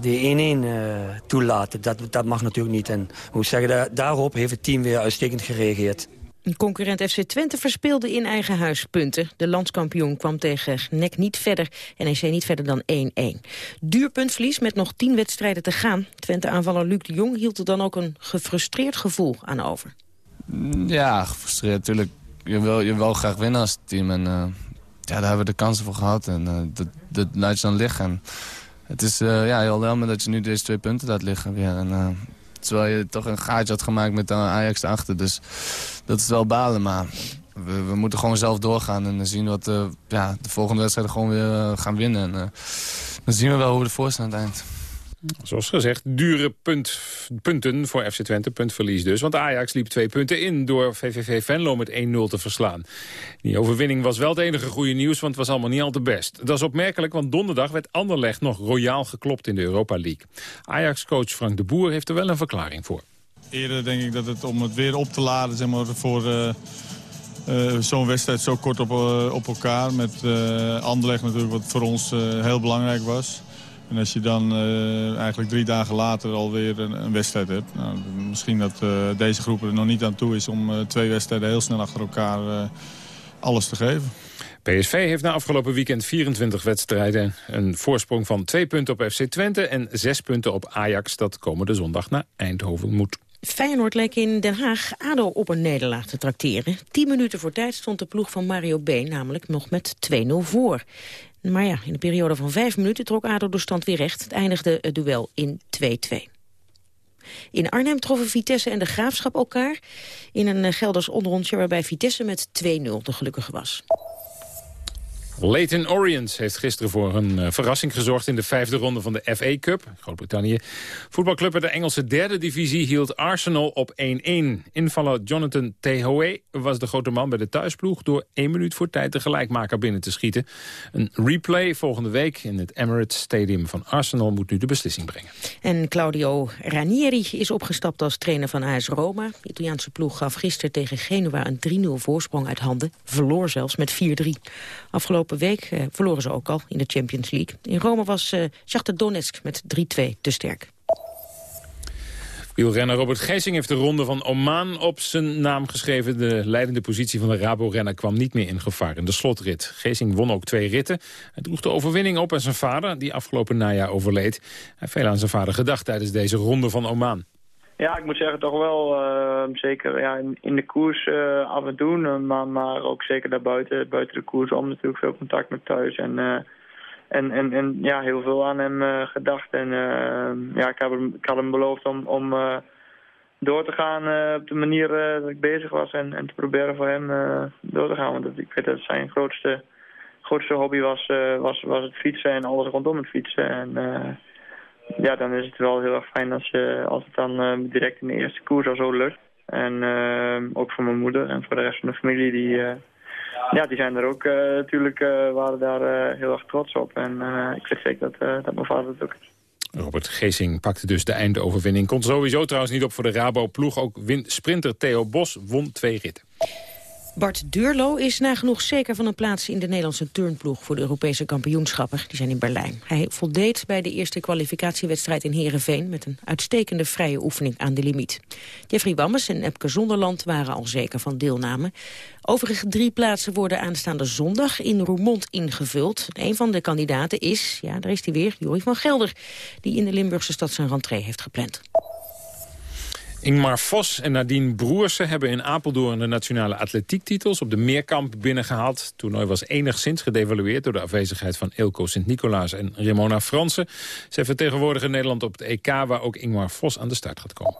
de 1-1 uh, toelaat. Dat, dat mag natuurlijk niet. En moet zeggen, daar, daarop heeft het team weer uitstekend gereageerd. Concurrent FC Twente verspeelde in eigen huis punten. De landskampioen kwam tegen NEC niet verder, NEC niet verder dan 1-1. Duur puntverlies met nog 10 wedstrijden te gaan. Twente-aanvaller Luc de Jong hield er dan ook een gefrustreerd gevoel aan over. Ja, gefrustreerd natuurlijk. Je wil, je wil graag winnen als team. En uh, ja, daar hebben we de kansen voor gehad. En uh, dat, dat laat je dan liggen. het is uh, ja, heel jammer dat je nu deze twee punten laat liggen weer. En, terwijl je toch een gaatje had gemaakt met Ajax erachter. Dus dat is wel balen, maar we, moeten gewoon zelf doorgaan en zien wat uh, ja, de volgende wedstrijden gewoon weer uh, gaan winnen. En, uh, dan zien we wel hoe we ervoor staan aan het eind. Zoals gezegd, dure punt, punten voor FC Twente, puntverlies dus. Want Ajax liep twee punten in door VVV Venlo met 1-0 te verslaan. Die overwinning was wel het enige goede nieuws, want het was allemaal niet al te best. Dat is opmerkelijk, want donderdag werd Anderlecht nog royaal geklopt in de Europa League. Ajax-coach Frank de Boer heeft er wel een verklaring voor. Eerder denk ik dat het om het weer op te laden zeg maar, voor uh, uh, zo'n wedstrijd zo kort op, uh, op elkaar. Met Anderlecht natuurlijk wat voor ons heel belangrijk was. En als je dan eigenlijk drie dagen later alweer een, een wedstrijd hebt. Nou, misschien dat deze groep er nog niet aan toe is om twee wedstrijden heel snel achter elkaar alles te geven. PSV heeft na afgelopen weekend 24 wedstrijden. Een voorsprong van twee punten op FC Twente en zes punten op Ajax... dat komende zondag naar Eindhoven moet. Feyenoord leek in Den Haag ADO op een nederlaag te tracteren. Tien minuten voor tijd stond de ploeg van Mario Been namelijk nog met 2-0 voor. Maar ja, in een periode van vijf minuten trok ADO de stand weer recht. Het eindigde het duel in 2-2. In Arnhem troffen Vitesse en de Graafschap elkaar in een Gelders onderrondje waarbij Vitesse met 2-0 de gelukkige was. Leighton Orient heeft gisteren voor een uh, verrassing gezorgd... in de vijfde ronde van de FA Cup, Groot-Brittannië. Voetbalclub uit de Engelse derde divisie hield Arsenal op 1-1. Invaller Jonathan Tehoe was de grote man bij de thuisploeg... door één minuut voor tijd de gelijkmaker binnen te schieten. Een replay volgende week in het Emirates Stadium van Arsenal... moet nu de beslissing brengen. En Claudio Ranieri is opgestapt als trainer van AS Roma. De Italiaanse ploeg gaf gisteren tegen Genua een 3-0 voorsprong uit handen. Verloor zelfs met 4-3. Afgelopen week eh, verloren ze ook al in de Champions League. In Rome was uh, Shakhtar Donetsk met 3-2 te sterk. Wielrenner Robert Geesing heeft de ronde van Oman op zijn naam geschreven. De leidende positie van de Rabo-renner kwam niet meer in gevaar in de slotrit. Geesing won ook twee ritten. Hij droeg de overwinning op aan zijn vader, die afgelopen najaar overleed. Hij heeft veel aan zijn vader gedacht tijdens deze ronde van Oman. Ja, ik moet zeggen toch wel. Uh, zeker ja, in, in, de koers uh, af en toe, maar, maar ook zeker daarbuiten, buiten de koers om natuurlijk veel contact met thuis. En, uh, en, en, en ja, heel veel aan hem gedacht. En ja, ik, heb hem, ik had hem beloofd om, om door te gaan op de manier dat ik bezig was. En, en te proberen voor hem door te gaan. Want ik weet dat zijn grootste, grootste hobby was, was, was het fietsen en alles rondom het fietsen. En ja, dan is het wel heel erg fijn als, je, als het dan uh, direct in de eerste koers al zo lukt. En uh, ook voor mijn moeder en voor de rest van de familie, die, ja, die zijn er ook natuurlijk, waren daar heel erg trots op. En ik weet zeker dat, dat mijn vader het ook is. Robert Geesing pakte dus de eindoverwinning. Komt sowieso trouwens niet op voor de Rabo-ploeg. Ook sprinter Theo Bos won twee ritten. Bart Deurlo is nagenoeg zeker van een plaats in de Nederlandse turnploeg voor de Europese kampioenschappen. Die zijn in Berlijn. Hij voldeed bij de eerste kwalificatiewedstrijd in Heerenveen met een uitstekende vrije oefening aan de limiet. Jeffrey Wammes en Epke Zonderland waren al zeker van deelname. Overige drie plaatsen worden aanstaande zondag in Roermond ingevuld. Een van de kandidaten is, ja daar is hij weer, Joris van Gelder, die in de Limburgse stad zijn rentree heeft gepland. Ingmar Vos en Nadine Broersen hebben in Apeldoorn de nationale atletiektitels op de meerkamp binnengehaald. Het toernooi was enigszins gedevalueerd door de afwezigheid van Ilko Sint-Nicolaas en Ramona Fransen. Zij vertegenwoordigen Nederland op het EK waar ook Ingmar Vos aan de start gaat komen.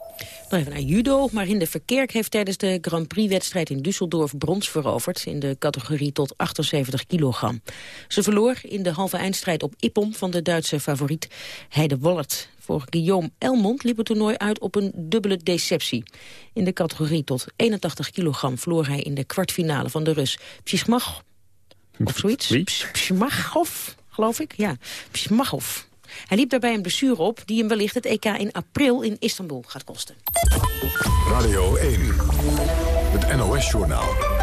Nog even naar judo. Marinde Verkerk heeft tijdens de Grand Prix-wedstrijd in Düsseldorf brons veroverd in de categorie tot 78 kilogram. Ze verloor in de halve eindstrijd op Ippon van de Duitse favoriet Heide Wollert. Voor Guillaume Elmond liep het toernooi uit op een dubbele deceptie. In de categorie tot 81 kilogram verloor hij in de kwartfinale van de Rus Psismach. Of zoiets. Psismachov, geloof ik. Ja, Psismachov. Hij liep daarbij een blessure op die hem wellicht het EK in april in Istanbul gaat kosten. Radio 1, het NOS-journaal.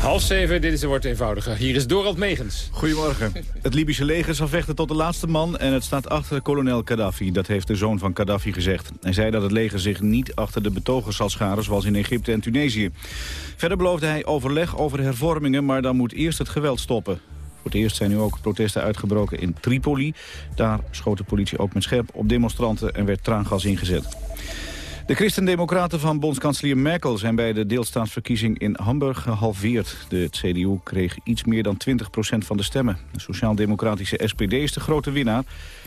Half zeven, dit is het wordt eenvoudiger. Hier is Dorald Megens. Goedemorgen. Het Libische leger zal vechten tot de laatste man en het staat achter kolonel Gaddafi. Dat heeft de zoon van Gaddafi gezegd. Hij zei dat het leger zich niet achter de betogers zal scharen zoals in Egypte en Tunesië. Verder beloofde hij overleg over hervormingen, maar dan moet eerst het geweld stoppen. Voor het eerst zijn nu ook protesten uitgebroken in Tripoli. Daar schoot de politie ook met scherp op demonstranten en werd traangas ingezet. De christendemocraten van bondskanselier Merkel zijn bij de deelstaatsverkiezing in Hamburg gehalveerd. De CDU kreeg iets meer dan 20% van de stemmen. De sociaal-democratische SPD is de grote winnaar.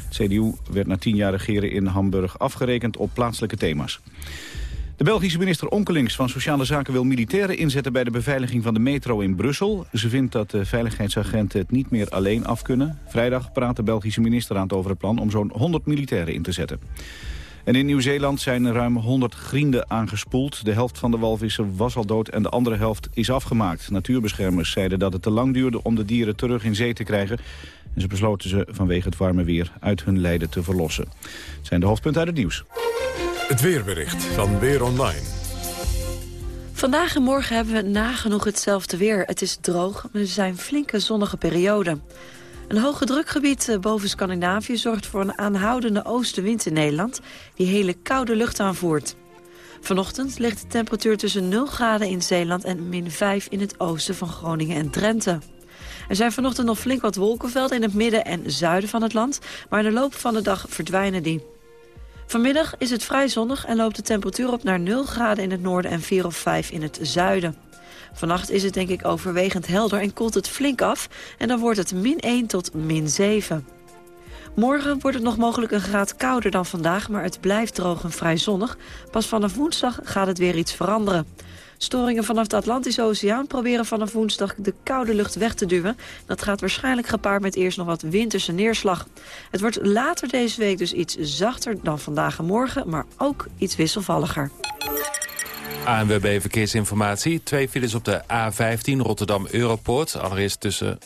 De CDU werd na tien jaar regeren in Hamburg afgerekend op plaatselijke thema's. De Belgische minister Onkelings van Sociale Zaken wil militairen inzetten bij de beveiliging van de metro in Brussel. Ze vindt dat de veiligheidsagenten het niet meer alleen af kunnen. Vrijdag praat de Belgische ministerraad over het plan om zo'n 100 militairen in te zetten. En in Nieuw-Zeeland zijn ruim 100 grienden aangespoeld. De helft van de walvissen was al dood en de andere helft is afgemaakt. Natuurbeschermers zeiden dat het te lang duurde om de dieren terug in zee te krijgen. En ze besloten ze vanwege het warme weer uit hun lijden te verlossen. Het zijn de hoofdpunten uit het nieuws. Het weerbericht van Weer Online. Vandaag en morgen hebben we nagenoeg hetzelfde weer. Het is droog, maar er zijn flinke zonnige perioden. Een hoge drukgebied eh, boven Scandinavië zorgt voor een aanhoudende oostenwind in Nederland... die hele koude lucht aanvoert. Vanochtend ligt de temperatuur tussen 0 graden in Zeeland en min 5 in het oosten van Groningen en Drenthe. Er zijn vanochtend nog flink wat wolkenvelden in het midden en zuiden van het land... maar in de loop van de dag verdwijnen die. Vanmiddag is het vrij zonnig en loopt de temperatuur op naar 0 graden in het noorden en 4 of 5 in het zuiden. Vannacht is het denk ik overwegend helder en koelt het flink af. En dan wordt het min 1 tot min 7. Morgen wordt het nog mogelijk een graad kouder dan vandaag, maar het blijft droog en vrij zonnig. Pas vanaf woensdag gaat het weer iets veranderen. Storingen vanaf de Atlantische Oceaan proberen vanaf woensdag de koude lucht weg te duwen. Dat gaat waarschijnlijk gepaard met eerst nog wat winterse neerslag. Het wordt later deze week dus iets zachter dan vandaag en morgen, maar ook iets wisselvalliger. ANWB Verkeersinformatie. Twee files op de A15 Rotterdam-Europoort. Allereerst tussen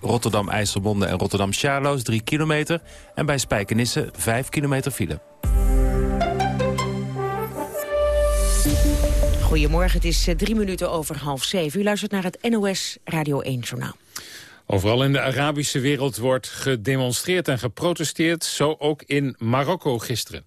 Rotterdam-IJsselmonde en Rotterdam-Charloes, 3 kilometer. En bij Spijkenisse 5 kilometer file. Goedemorgen, het is eh, drie minuten over half zeven. U luistert naar het NOS Radio 1-journaal. Overal in de Arabische wereld wordt gedemonstreerd en geprotesteerd, zo ook in Marokko gisteren.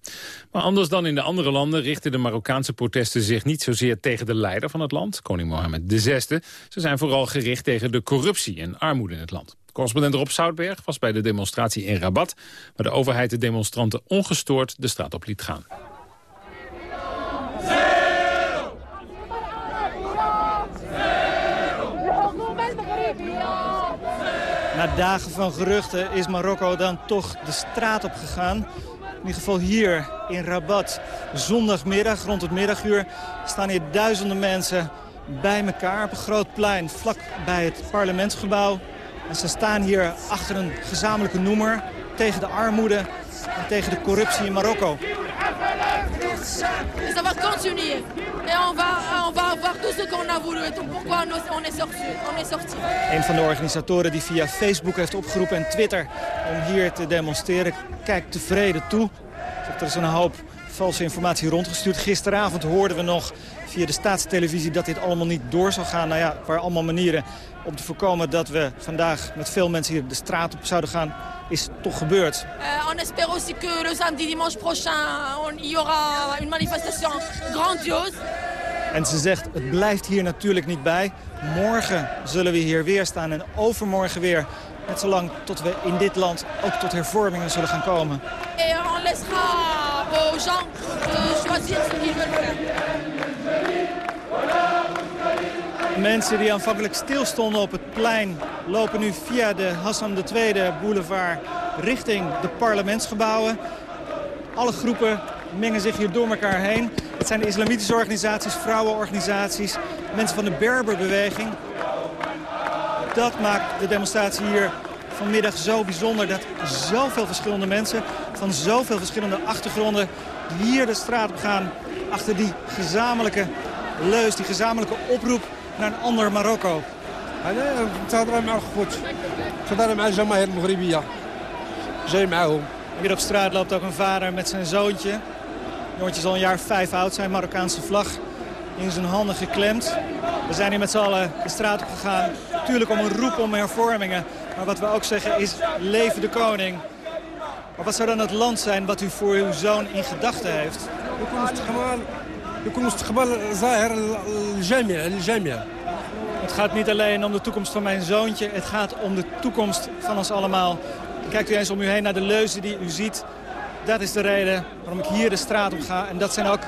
Maar anders dan in de andere landen richten de Marokkaanse protesten zich niet zozeer tegen de leider van het land, koning Mohammed VI. Ze zijn vooral gericht tegen de corruptie en armoede in het land. Correspondent Rob Soutberg was bij de demonstratie in Rabat, waar de overheid de demonstranten ongestoord de straat op liet gaan. Na dagen van geruchten is Marokko dan toch de straat op gegaan. In ieder geval hier in Rabat. Zondagmiddag, rond het middaguur, staan hier duizenden mensen bij elkaar op een groot plein vlak bij het parlementsgebouw. En ze staan hier achter een gezamenlijke noemer tegen de armoede en tegen de corruptie in Marokko. Continuer. Et on va, on va avoir tout ce qu'on a voulu. Een van de organisatoren die via Facebook heeft opgeroepen en Twitter om hier te demonstreren, kijkt tevreden toe. Er is een hoop valse informatie rondgestuurd. Gisteravond hoorden we nog via de staatstelevisie dat dit allemaal niet door zou gaan. Nou ja, waren allemaal manieren om te voorkomen dat we vandaag met veel mensen hier de straat op zouden gaan, is toch gebeurd. Uh, on espère aussi que le samedi dimanche prochain, on, y aura une manifestation grandiose. En ze zegt, het blijft hier natuurlijk niet bij. Morgen zullen we hier weer staan en overmorgen weer. Net zolang tot we in dit land ook tot hervormingen zullen gaan komen. On laissera aux gens de choisir ce qu'ils veulent faire. Mensen die aanvankelijk stilstonden op het plein... lopen nu via de Hassan II boulevard richting de parlementsgebouwen. Alle groepen mengen zich hier door elkaar heen. Het zijn islamitische organisaties, vrouwenorganisaties, mensen van de Berberbeweging. Dat maakt de demonstratie hier vanmiddag zo bijzonder dat zoveel verschillende mensen van zoveel verschillende achtergronden hier de straat op gaan achter die gezamenlijke leus, die gezamenlijke oproep naar een ander Marokko. Hier op straat loopt ook een vader met zijn zoontje. Het jongetje zal een jaar vijf oud zijn, Marokkaanse vlag in zijn handen geklemd. We zijn hier met z'n allen de straat op gegaan. Natuurlijk om een roep om hervormingen. Maar wat we ook zeggen is, leven de koning. Maar wat zou dan het land zijn wat u voor uw zoon in gedachten heeft? Het gaat niet alleen om de toekomst van mijn zoontje. Het gaat om de toekomst van ons allemaal. Kijkt u eens om u heen naar de leuzen die u ziet. Dat is de reden waarom ik hier de straat op ga. En dat zijn ook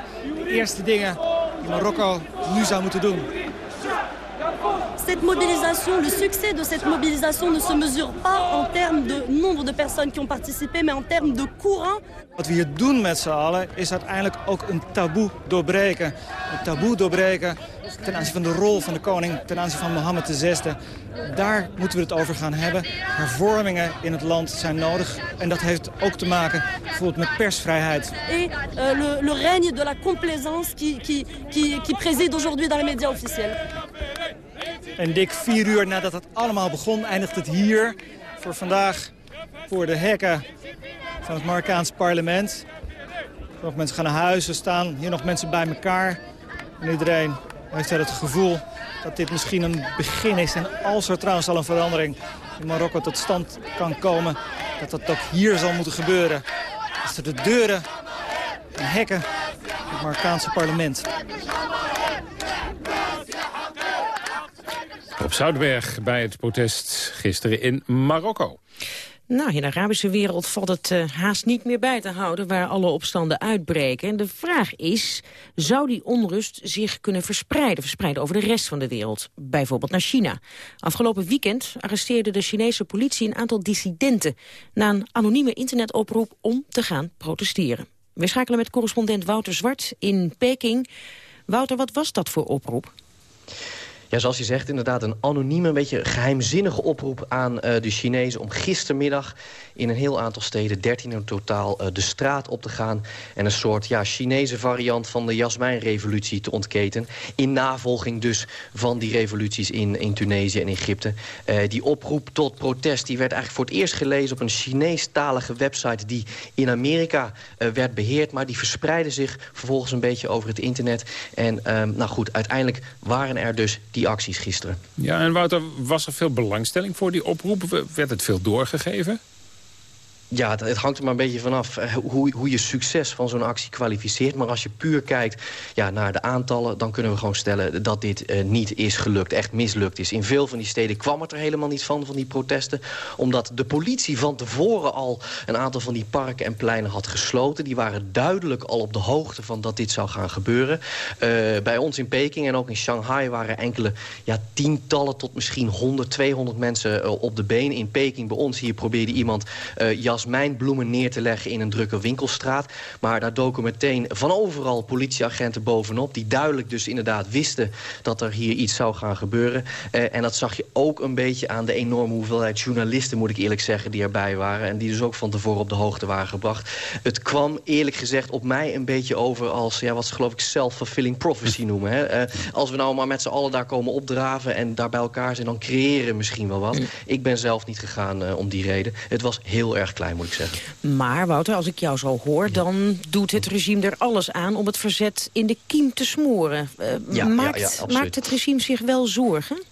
de eerste dingen die Marokko nu zou moeten doen. Cette mobilisation, le succès de cette mobilisation ne se mesure pas en termes de nombre de personnes qui ont participé, mais en termes de courant. Wat we hier doen met z'n allen is uiteindelijk ook een taboe doorbreken. Een taboe doorbreken ten aanzien van de rol van de koning, ten aanzien van Mohammed VI. Daar moeten we het over gaan hebben. Hervormingen in het land zijn nodig. En dat heeft ook te maken bijvoorbeeld met persvrijheid. Et euh, le, le règne de la complaisance qui, qui, qui, qui préside aujourd'hui dans les médias officiels. En dik vier uur nadat het allemaal begon, eindigt het hier. Voor vandaag voor de hekken van het Marokkaanse parlement. Nog mensen gaan naar huis, er staan hier nog mensen bij elkaar. En iedereen heeft het gevoel dat dit misschien een begin is. En als er trouwens al een verandering in Marokko tot stand kan komen... dat dat ook hier zal moeten gebeuren. Als er de deuren en hekken van het Marokkaanse parlement. Op bij het protest gisteren in Marokko. Nou, in de Arabische wereld valt het uh, haast niet meer bij te houden... waar alle opstanden uitbreken. En de vraag is, zou die onrust zich kunnen verspreiden... verspreiden over de rest van de wereld, bijvoorbeeld naar China? Afgelopen weekend arresteerde de Chinese politie een aantal dissidenten... na een anonieme internetoproep om te gaan protesteren. We schakelen met correspondent Wouter Zwart in Peking. Wouter, wat was dat voor oproep? Ja, zoals je zegt, inderdaad een anonieme, een beetje geheimzinnige oproep aan uh, de Chinezen... om gistermiddag in een heel aantal steden, 13 in totaal, uh, de straat op te gaan... en een soort ja, Chinese variant van de Jasmijnrevolutie te ontketen. In navolging dus van die revoluties in, in Tunesië en Egypte. Uh, die oproep tot protest die werd eigenlijk voor het eerst gelezen... op een Chineestalige website die in Amerika werd beheerd... maar die verspreidde zich vervolgens een beetje over het internet. En um, nou goed, uiteindelijk waren er dus die acties gisteren. Ja, en Wouter, was er veel belangstelling voor die oproep? Werd het veel doorgegeven? Ja, het, hangt er maar een beetje vanaf eh, hoe, hoe je succes van zo'n actie kwalificeert. Maar als je puur kijkt ja, naar de aantallen... dan kunnen we gewoon stellen dat dit uh, niet is gelukt, echt mislukt is. In veel van die steden kwam het er helemaal niet van, van die protesten. Omdat de politie van tevoren al een aantal van die parken en pleinen had gesloten. Die waren duidelijk al op de hoogte van dat dit zou gaan gebeuren. Uh, bij ons in Peking en ook in Shanghai waren enkele ja, tientallen... tot misschien 100, 200 mensen op de been. In Peking bij ons hier probeerde iemand jas mijn bloemen neer te leggen in een drukke winkelstraat. Maar daar doken meteen van overal politieagenten bovenop... die duidelijk dus inderdaad wisten dat er hier iets zou gaan gebeuren. Uh, en dat zag je ook een beetje aan de enorme hoeveelheid journalisten... moet ik eerlijk zeggen, die erbij waren. En die dus ook van tevoren op de hoogte waren gebracht. Het kwam eerlijk gezegd op mij een beetje over als... Ja, wat ze geloof ik self-fulfilling prophecy noemen. Hè? Uh, als we nou maar met z'n allen daar komen opdraven... en daar bij elkaar zijn, dan creëren misschien wel wat. Ik ben zelf niet gegaan uh, om die reden. Het was heel erg klein, moet ik zeggen. Maar Wouter, als ik jou zo hoor... dan doet het regime er alles aan om het verzet in de kiem te smoren. Uh, ja, maakt, ja, ja, maakt het regime zich wel zorgen?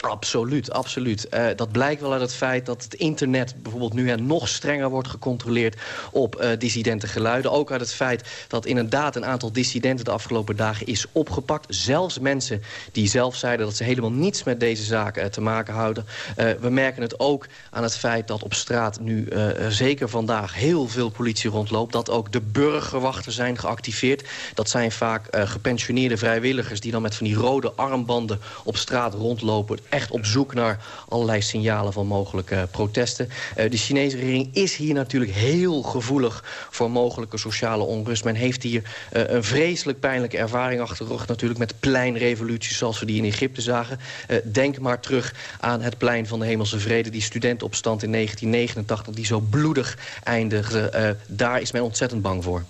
Absoluut, absoluut. Uh, dat blijkt wel uit het feit dat het internet bijvoorbeeld nu hè, nog strenger wordt gecontroleerd op uh, dissidente geluiden. Ook uit het feit dat inderdaad een aantal dissidenten de afgelopen dagen is opgepakt. Zelfs mensen die zelf zeiden dat ze helemaal niets met deze zaak uh, te maken houden. we merken het ook aan het feit dat op straat nu zeker vandaag heel veel politie rondloopt. Dat ook de burgerwachten zijn geactiveerd. Dat zijn vaak gepensioneerde vrijwilligers die dan met van die rode armbanden op straat rondlopen echt op zoek naar allerlei signalen van mogelijke protesten. Uh, de Chinese regering is hier natuurlijk heel gevoelig voor mogelijke sociale onrust. Men heeft hier uh, een vreselijk pijnlijke ervaring achter de rug natuurlijk... met pleinrevoluties zoals we die in Egypte zagen. Uh, denk maar terug aan het plein van de Hemelse Vrede... die studentenopstand in 1989, die zo bloedig eindigde. daar is men ontzettend bang voor.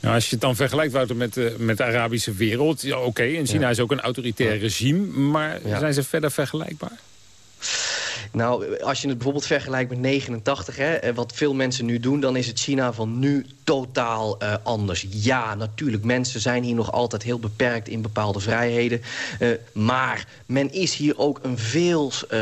Nou, als je het dan vergelijkt, Wouter, met, uh, met de Arabische wereld... Ja, oké, okay, in China ja. is ook een autoritair regime... maar ja. zijn ze verder vergelijkbaar? Nou, als je het bijvoorbeeld vergelijkt met 89, hè, wat veel mensen nu doen... dan is het China van nu totaal uh, anders. Ja, natuurlijk, mensen zijn hier nog altijd heel beperkt in bepaalde vrijheden. Uh, maar men is hier ook een, veel, uh,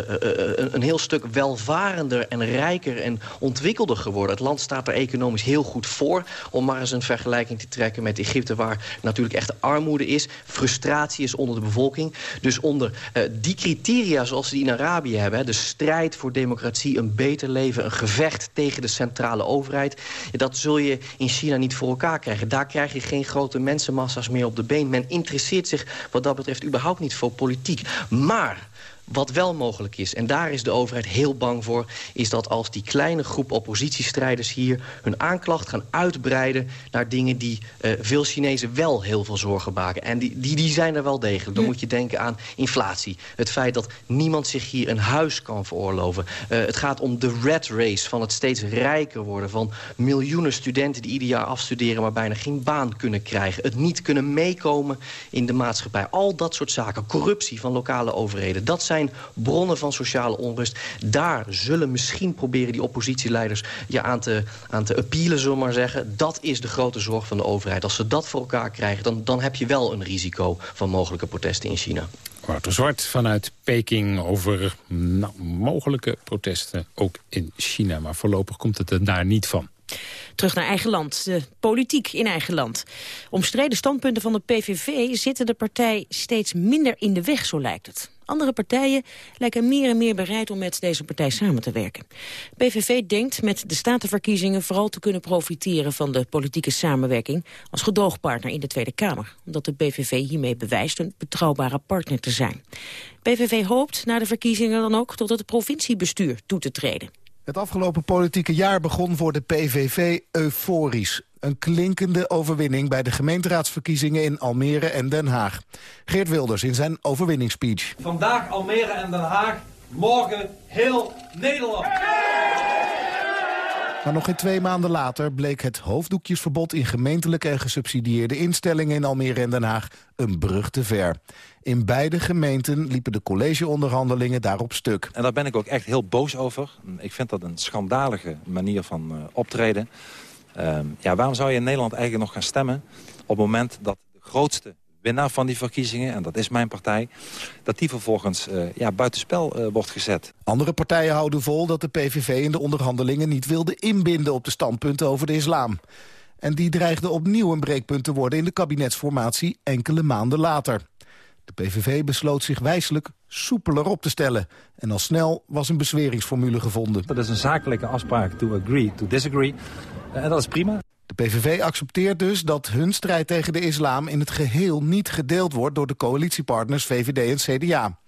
een, heel stuk welvarender en rijker en ontwikkelder geworden. Het land staat er economisch heel goed voor. Om maar eens een vergelijking te trekken met Egypte... waar natuurlijk echt armoede is. Frustratie is onder de bevolking. Dus onder die criteria zoals die in Arabië hebben... De strijd voor democratie, een beter leven... een gevecht tegen de centrale overheid... dat zul je in China niet voor elkaar krijgen. Daar krijg je geen grote mensenmassa's meer op de been. Men interesseert zich wat dat betreft überhaupt niet voor politiek. Maar wat wel mogelijk is, en daar is de overheid heel bang voor... is dat als die kleine groep oppositiestrijders hier hun aanklacht gaan uitbreiden... naar dingen die uh, veel Chinezen wel heel veel zorgen maken. En die, die, die zijn er wel degelijk. Dan moet je denken aan inflatie. Het feit dat niemand zich hier een huis kan veroorloven. Uh, het gaat om de rat race van het steeds rijker worden... van miljoenen studenten die ieder jaar afstuderen... maar bijna geen baan kunnen krijgen. Het niet kunnen meekomen in de maatschappij. Al dat soort zaken. Corruptie van lokale overheden. Dat zijn zijn bronnen van sociale onrust. Daar zullen misschien proberen die oppositieleiders je aan te, aan te appealen, zullen we maar zeggen. Dat is de grote zorg van de overheid. Als ze dat voor elkaar krijgen, dan, dan heb je wel een risico van mogelijke protesten in China. Wouter Zwart vanuit Peking over nou, mogelijke protesten ook in China. Maar voorlopig komt het er daar niet van. Terug naar eigen land, de politiek in eigen land. Omstreden standpunten van de PVV zitten de partij steeds minder in de weg, zo lijkt het. Andere partijen lijken meer en meer bereid om met deze partij samen te werken. PVV denkt met de statenverkiezingen vooral te kunnen profiteren van de politieke samenwerking als gedoogpartner in de Tweede Kamer. Omdat de PVV hiermee bewijst een betrouwbare partner te zijn. PVV hoopt na de verkiezingen dan ook tot het provinciebestuur toe te treden. Het afgelopen politieke jaar begon voor de PVV euforisch. Een klinkende overwinning bij de gemeenteraadsverkiezingen in Almere en Den Haag. Geert Wilders in zijn overwinningsspeech. Vandaag Almere en Den Haag, morgen heel Nederland. Maar nog geen twee maanden later bleek het hoofddoekjesverbod... in gemeentelijke en gesubsidieerde instellingen in Almere en Den Haag een brug te ver. In beide gemeenten liepen de collegeonderhandelingen daarop stuk. En daar ben ik ook echt heel boos over. Ik vind dat een schandalige manier van uh, optreden. Uh, ja, waarom zou je in Nederland eigenlijk nog gaan stemmen... op het moment dat de grootste winnaar van die verkiezingen, en dat is mijn partij... dat die vervolgens uh, ja, buitenspel uh, wordt gezet. Andere partijen houden vol dat de PVV in de onderhandelingen... niet wilde inbinden op de standpunten over de islam. En die dreigde opnieuw een breekpunt te worden in de kabinetsformatie enkele maanden later. De PVV besloot zich wijselijk soepeler op te stellen. En al snel was een bezweringsformule gevonden. Dat is een zakelijke afspraak to agree to disagree. Uh, en dat is prima. PVV accepteert dus dat hun strijd tegen de islam in het geheel niet gedeeld wordt door de coalitiepartners VVD en CDA.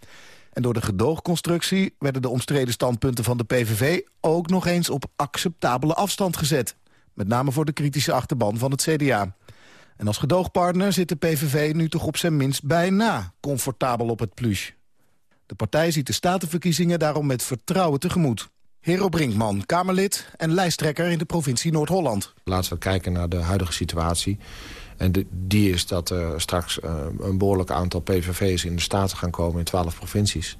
En door de gedoogconstructie werden de omstreden standpunten van de PVV... ook nog eens op acceptabele afstand gezet. Met name voor de kritische achterban van het CDA. En als gedoogpartner zit de PVV nu toch op zijn minst bijna comfortabel op het pluche. De partij ziet de statenverkiezingen daarom met vertrouwen tegemoet. Hero Brinkman, Kamerlid en lijsttrekker in de provincie Noord-Holland. Laten we kijken naar de huidige situatie. En die is dat er straks uh, een behoorlijk aantal PVV's in de Staten gaan komen in twaalf provincies.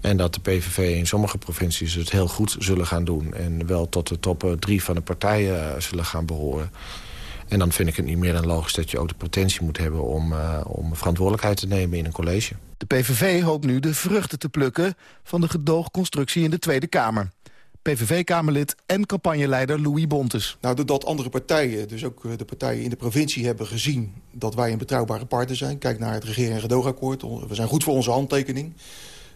En dat de PVV in sommige provincies het heel goed zullen gaan doen. En wel tot de top drie van de partijen uh, zullen gaan behoren. En dan vind ik het niet meer dan logisch dat je ook de potentie moet hebben... om, uh, om verantwoordelijkheid te nemen in een college. De PVV hoopt nu de vruchten te plukken van de gedoogconstructie in de Tweede Kamer. PVV-Kamerlid en campagneleider Louis Bontes. Nou, doordat andere partijen, dus ook de partijen in de provincie... hebben gezien dat wij een betrouwbare partner zijn. Kijk naar het regering- en gedoogakkoord. We zijn goed voor onze handtekening.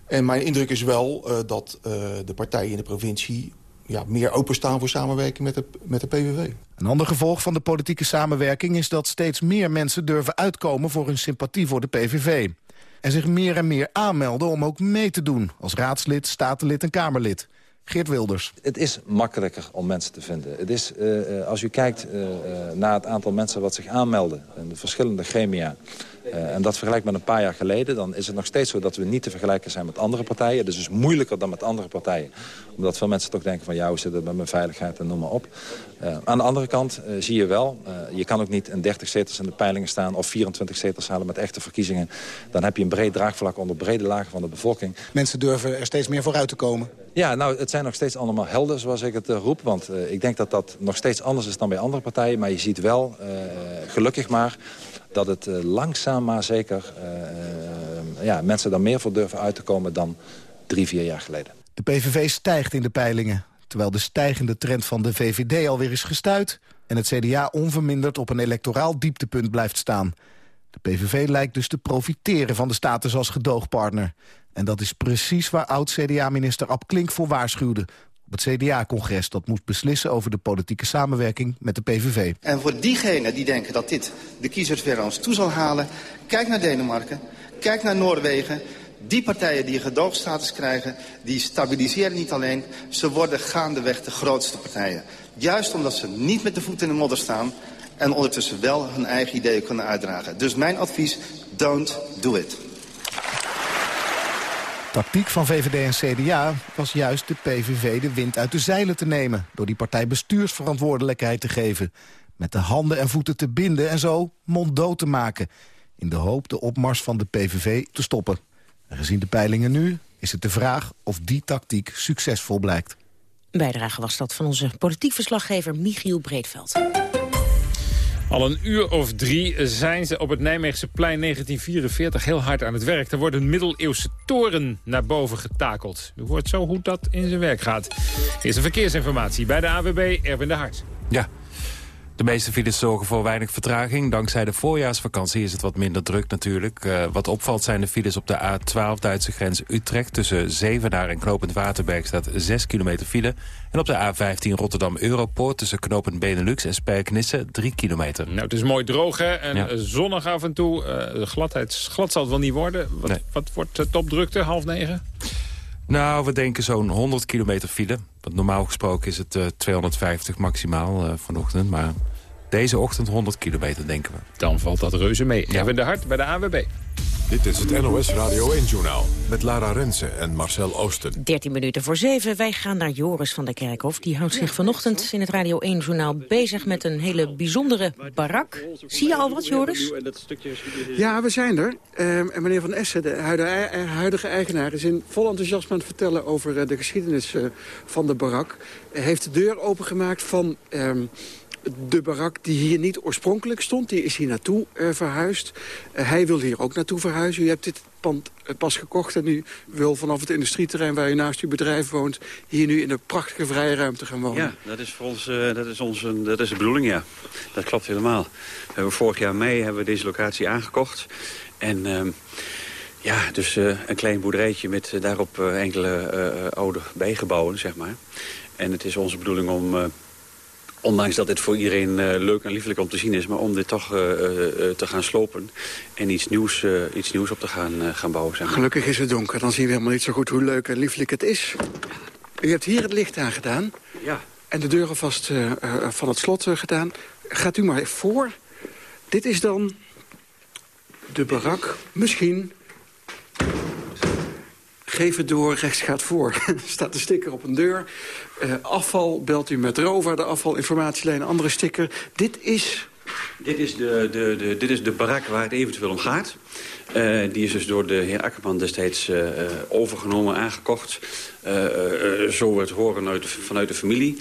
En mijn indruk is wel uh, dat uh, de partijen in de provincie ja, meer openstaan voor samenwerking met de, met de PVV. Een ander gevolg van de politieke samenwerking is dat steeds meer mensen durven uitkomen voor hun sympathie voor de PVV. En zich meer en meer aanmelden om ook mee te doen als raadslid, statenlid en Kamerlid. Geert Wilders. Het is makkelijker om mensen te vinden. Het is, uh, als u kijkt uh, naar het aantal mensen wat zich aanmelden... in de verschillende gremia... Uh, en dat vergelijkt met een paar jaar geleden... dan is het nog steeds zo dat we niet te vergelijken zijn met andere partijen. Dus het is moeilijker dan met andere partijen. Omdat veel mensen toch denken van... ja, hoe zit het met mijn veiligheid en noem maar op. Uh, aan de andere kant uh, zie je wel... je kan ook niet in 30 zetels in de peilingen staan... of 24 zetels halen met echte verkiezingen. Dan heb je een breed draagvlak onder brede lagen van de bevolking. Mensen durven er steeds meer vooruit te komen. Ja, nou, het zijn nog steeds allemaal helden, zoals ik het roep. Want ik denk dat dat nog steeds anders is dan bij andere partijen. Maar je ziet wel, gelukkig maar dat het uh, langzaam maar zeker uh, uh, ja, mensen daar meer voor durven uit te komen dan drie, vier jaar geleden. De PVV stijgt in de peilingen, terwijl de stijgende trend van de VVD alweer is gestuit... en het CDA onverminderd op een electoraal dieptepunt blijft staan. De PVV lijkt dus te profiteren van de status als gedoogpartner. En dat is precies waar oud-CDA-minister Ab Klink voor waarschuwde het CDA-congres dat moest beslissen over de politieke samenwerking met de PVV. En voor diegenen die denken dat dit de kiezers weer aan ons toe zal halen... kijk naar Denemarken, kijk naar Noorwegen. Die partijen die gedoogstatus krijgen, die stabiliseren niet alleen... ze worden gaandeweg de grootste partijen. Juist omdat ze niet met de voet in de modder staan... en ondertussen wel hun eigen ideeën kunnen uitdragen. Dus mijn advies, don't do it. Tactiek van VVD en CDA was juist de PVV de wind uit de zeilen te nemen... door die partij bestuursverantwoordelijkheid te geven. Met de handen en voeten te binden en zo monddood te maken. In de hoop de opmars van de PVV te stoppen. En gezien de peilingen nu is het de vraag of die tactiek succesvol blijkt. Bijdrage was dat van onze politiek verslaggever Michiel Breedveld. Al een uur of drie zijn ze op het Nijmeegse plein 1944 heel hard aan het werk. Er wordt een middeleeuwse toren naar boven getakeld. U hoort zo hoe dat in zijn werk gaat. Eerste verkeersinformatie bij de AWB, Erwin de Hart. Ja, de meeste files zorgen voor weinig vertraging. Dankzij de voorjaarsvakantie is het wat minder druk natuurlijk. Uh, wat opvalt zijn de files op de A12 Duitse grens Utrecht. Tussen Zevenaar en Knopend Waterberg staat 6 kilometer file. En op de A15 Rotterdam Europoort tussen Knopend Benelux en Spijkenisse 3 kilometer. Nou, het is mooi droog hè? en ja. zonnig af en toe. Uh, gladheid, glad zal het wel niet worden. Wat, nee. wat wordt de topdrukte, half negen? Nou, we denken zo'n 100 kilometer file. Want normaal gesproken is het uh, 250 maximaal uh, vanochtend. Maar deze ochtend 100 kilometer, denken we. Dan valt dat reuze mee. Ja. Even de hart bij de AWB. Dit is het NOS Radio 1-journaal met Lara Rensen en Marcel Oosten. 13 minuten voor 7. Wij gaan naar Joris van der Kerkhof. Die houdt zich vanochtend in het Radio 1-journaal bezig met een hele bijzondere barak. Zie je al wat, Joris? Ja, we zijn er. Uh, en meneer Van Essen, de huidige eigenaar... is in vol enthousiasme aan het vertellen over de geschiedenis uh, van de barak. Hij heeft de deur opengemaakt van... Uh, de barak die hier niet oorspronkelijk stond, die is hier naartoe uh, verhuisd. Uh, hij wil hier ook naartoe verhuizen. U hebt dit pand uh, pas gekocht en u wil vanaf het industrieterrein... waar u naast uw bedrijf woont, hier nu in een prachtige vrije ruimte gaan wonen. Ja, dat is voor ons dat is onze, dat is de bedoeling, ja. Dat klopt helemaal. We hebben vorig jaar mei hebben we deze locatie aangekocht. En... ehm ja, dus een klein boerderijtje met daarop enkele oude bijgebouwen, zeg maar. En het is onze bedoeling om ondanks dat dit voor iedereen eh, leuk en liefelijk om te zien is... maar om dit toch eh, eh, te gaan slopen en iets nieuws, iets nieuws op te gaan, gaan bouwen. Zeg maar. Gelukkig is het donker, dan zien we helemaal niet zo goed hoe leuk en lieflijk het is. U hebt hier het licht aangedaan. Ja. En de deuren vast van het slot gedaan. Gaat u maar even voor. Dit is dan de barak, misschien Geef het door, rechts gaat voor. er staat een sticker op een deur. Uh, afval, belt u met Rover, de afvalinformatielijn, andere sticker. Dit is... Dit is de, de, de, dit is de barak waar het eventueel om gaat. Uh, die is dus door de heer Akkerman destijds uh, overgenomen, aangekocht. zo wordt horen uit, vanuit de familie.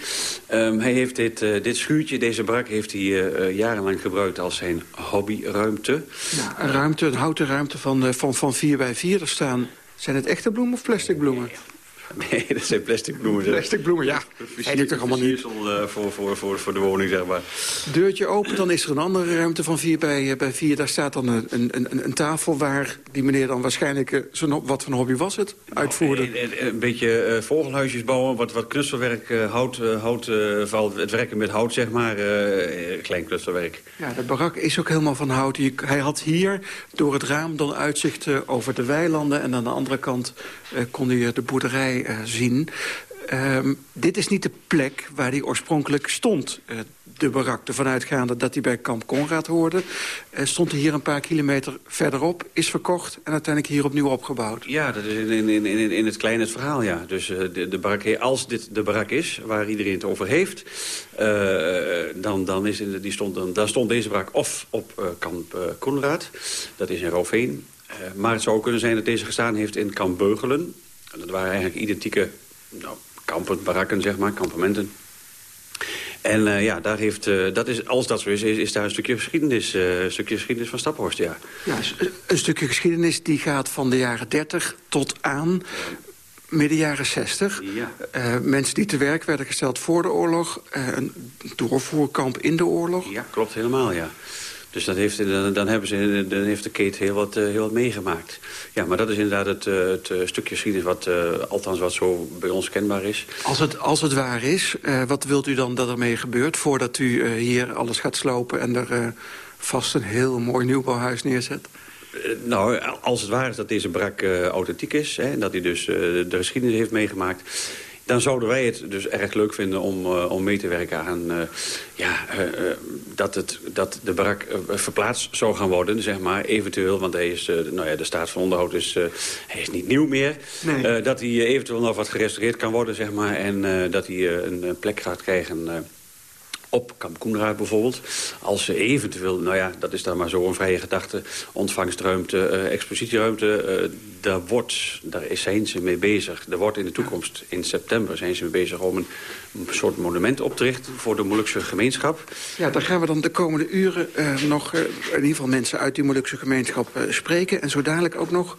Um, hij heeft dit, dit schuurtje, deze barak, heeft hij jarenlang gebruikt als zijn hobbyruimte. Ja, een ruimte, een houten ruimte van, van, van 4 bij 4. Er staan zijn het echte bloemen of plastic bloemen? Nee, dat zijn plastic bloemen. Plastic bloemen, ja. Hij doet toch allemaal niet. Uh, voor, voor, voor, voor de woning, zeg maar. Deurtje open, dan is er een andere ruimte van 4 bij, bij 4. Daar staat dan een, een, een, een tafel waar die meneer dan waarschijnlijk... Uh, zijn, wat voor hobby was het? Uitvoerde. Nou, een, een, beetje uh, vogelhuisjes bouwen, wat, wat knutselwerk, hout, hout vooral het werken met hout, zeg maar. klein knutselwerk. Ja, de barak is ook helemaal van hout. Hij had hier door het raam dan uitzicht over de weilanden... en aan de andere kant kon hij de boerderij uh, zien. Um, dit is niet de plek waar hij oorspronkelijk stond. Uh, de barak, ervan uitgaande dat hij bij kamp Conrad hoorde... Uh, stond hij hier een paar kilometer verderop, is verkocht... en uiteindelijk hier opnieuw opgebouwd. Ja, dat is in, in, in, in het kleine verhaal, ja. Dus de, de barak, als dit de barak is, waar iedereen het over heeft... dan, dan, is die stond, dan, stond deze barak of op kamp Conrad. Dat is in Roveen. maar het zou kunnen zijn dat deze gestaan heeft in kamp Beugelen... Dat waren eigenlijk identieke nou, kampen, barakken, zeg maar, kampementen. En uh, ja, daar heeft, uh, dat is, als dat zo is, is, is daar een stukje geschiedenis, uh, een stukje geschiedenis van Staphorst, ja. ja. Een stukje geschiedenis die gaat van de jaren 30 tot aan midden jaren 60. Ja. mensen die te werk werden gesteld voor de oorlog. een doorvoerkamp in de oorlog. Ja, klopt helemaal, ja. Dus dat heeft, dan, hebben ze, dan heeft de Kate heel wat, eh, heel wat meegemaakt. Ja, maar dat is inderdaad het, eh, het eh, stukje geschiedenis wat, althans wat zo bij ons kenbaar is. Als het, als het waar is, wat wilt u dan dat ermee gebeurt... voordat u hier alles gaat slopen en er vast een heel mooi nieuwbouwhuis neerzet? nou, als het waar is dat deze brak authentiek is... Hè, dat hij dus de geschiedenis heeft meegemaakt dan zouden wij het dus erg leuk vinden om, uh, om mee te werken aan... Uh, ja, uh, dat, het, dat de barak verplaatst zou gaan worden, zeg maar, eventueel. Want hij is, nou ja, de staat van onderhoud is, hij is niet nieuw meer. Nee. dat hij eventueel nog wat gerestaureerd kan worden, zeg maar. En dat hij een plek gaat krijgen op Kamp Koenraad bijvoorbeeld. Als ze eventueel, nou ja, dat is dan maar zo een vrije gedachte... ontvangstruimte, uh, expositieruimte, uh, daar, wordt, daar zijn ze mee bezig. Er wordt in de toekomst, in september, zijn ze mee bezig... om een, een soort monument op te richten voor de Molukse gemeenschap. Ja, daar gaan we dan de komende uren uh, nog in ieder geval mensen uit die Molukse gemeenschap spreken. En zo dadelijk ook nog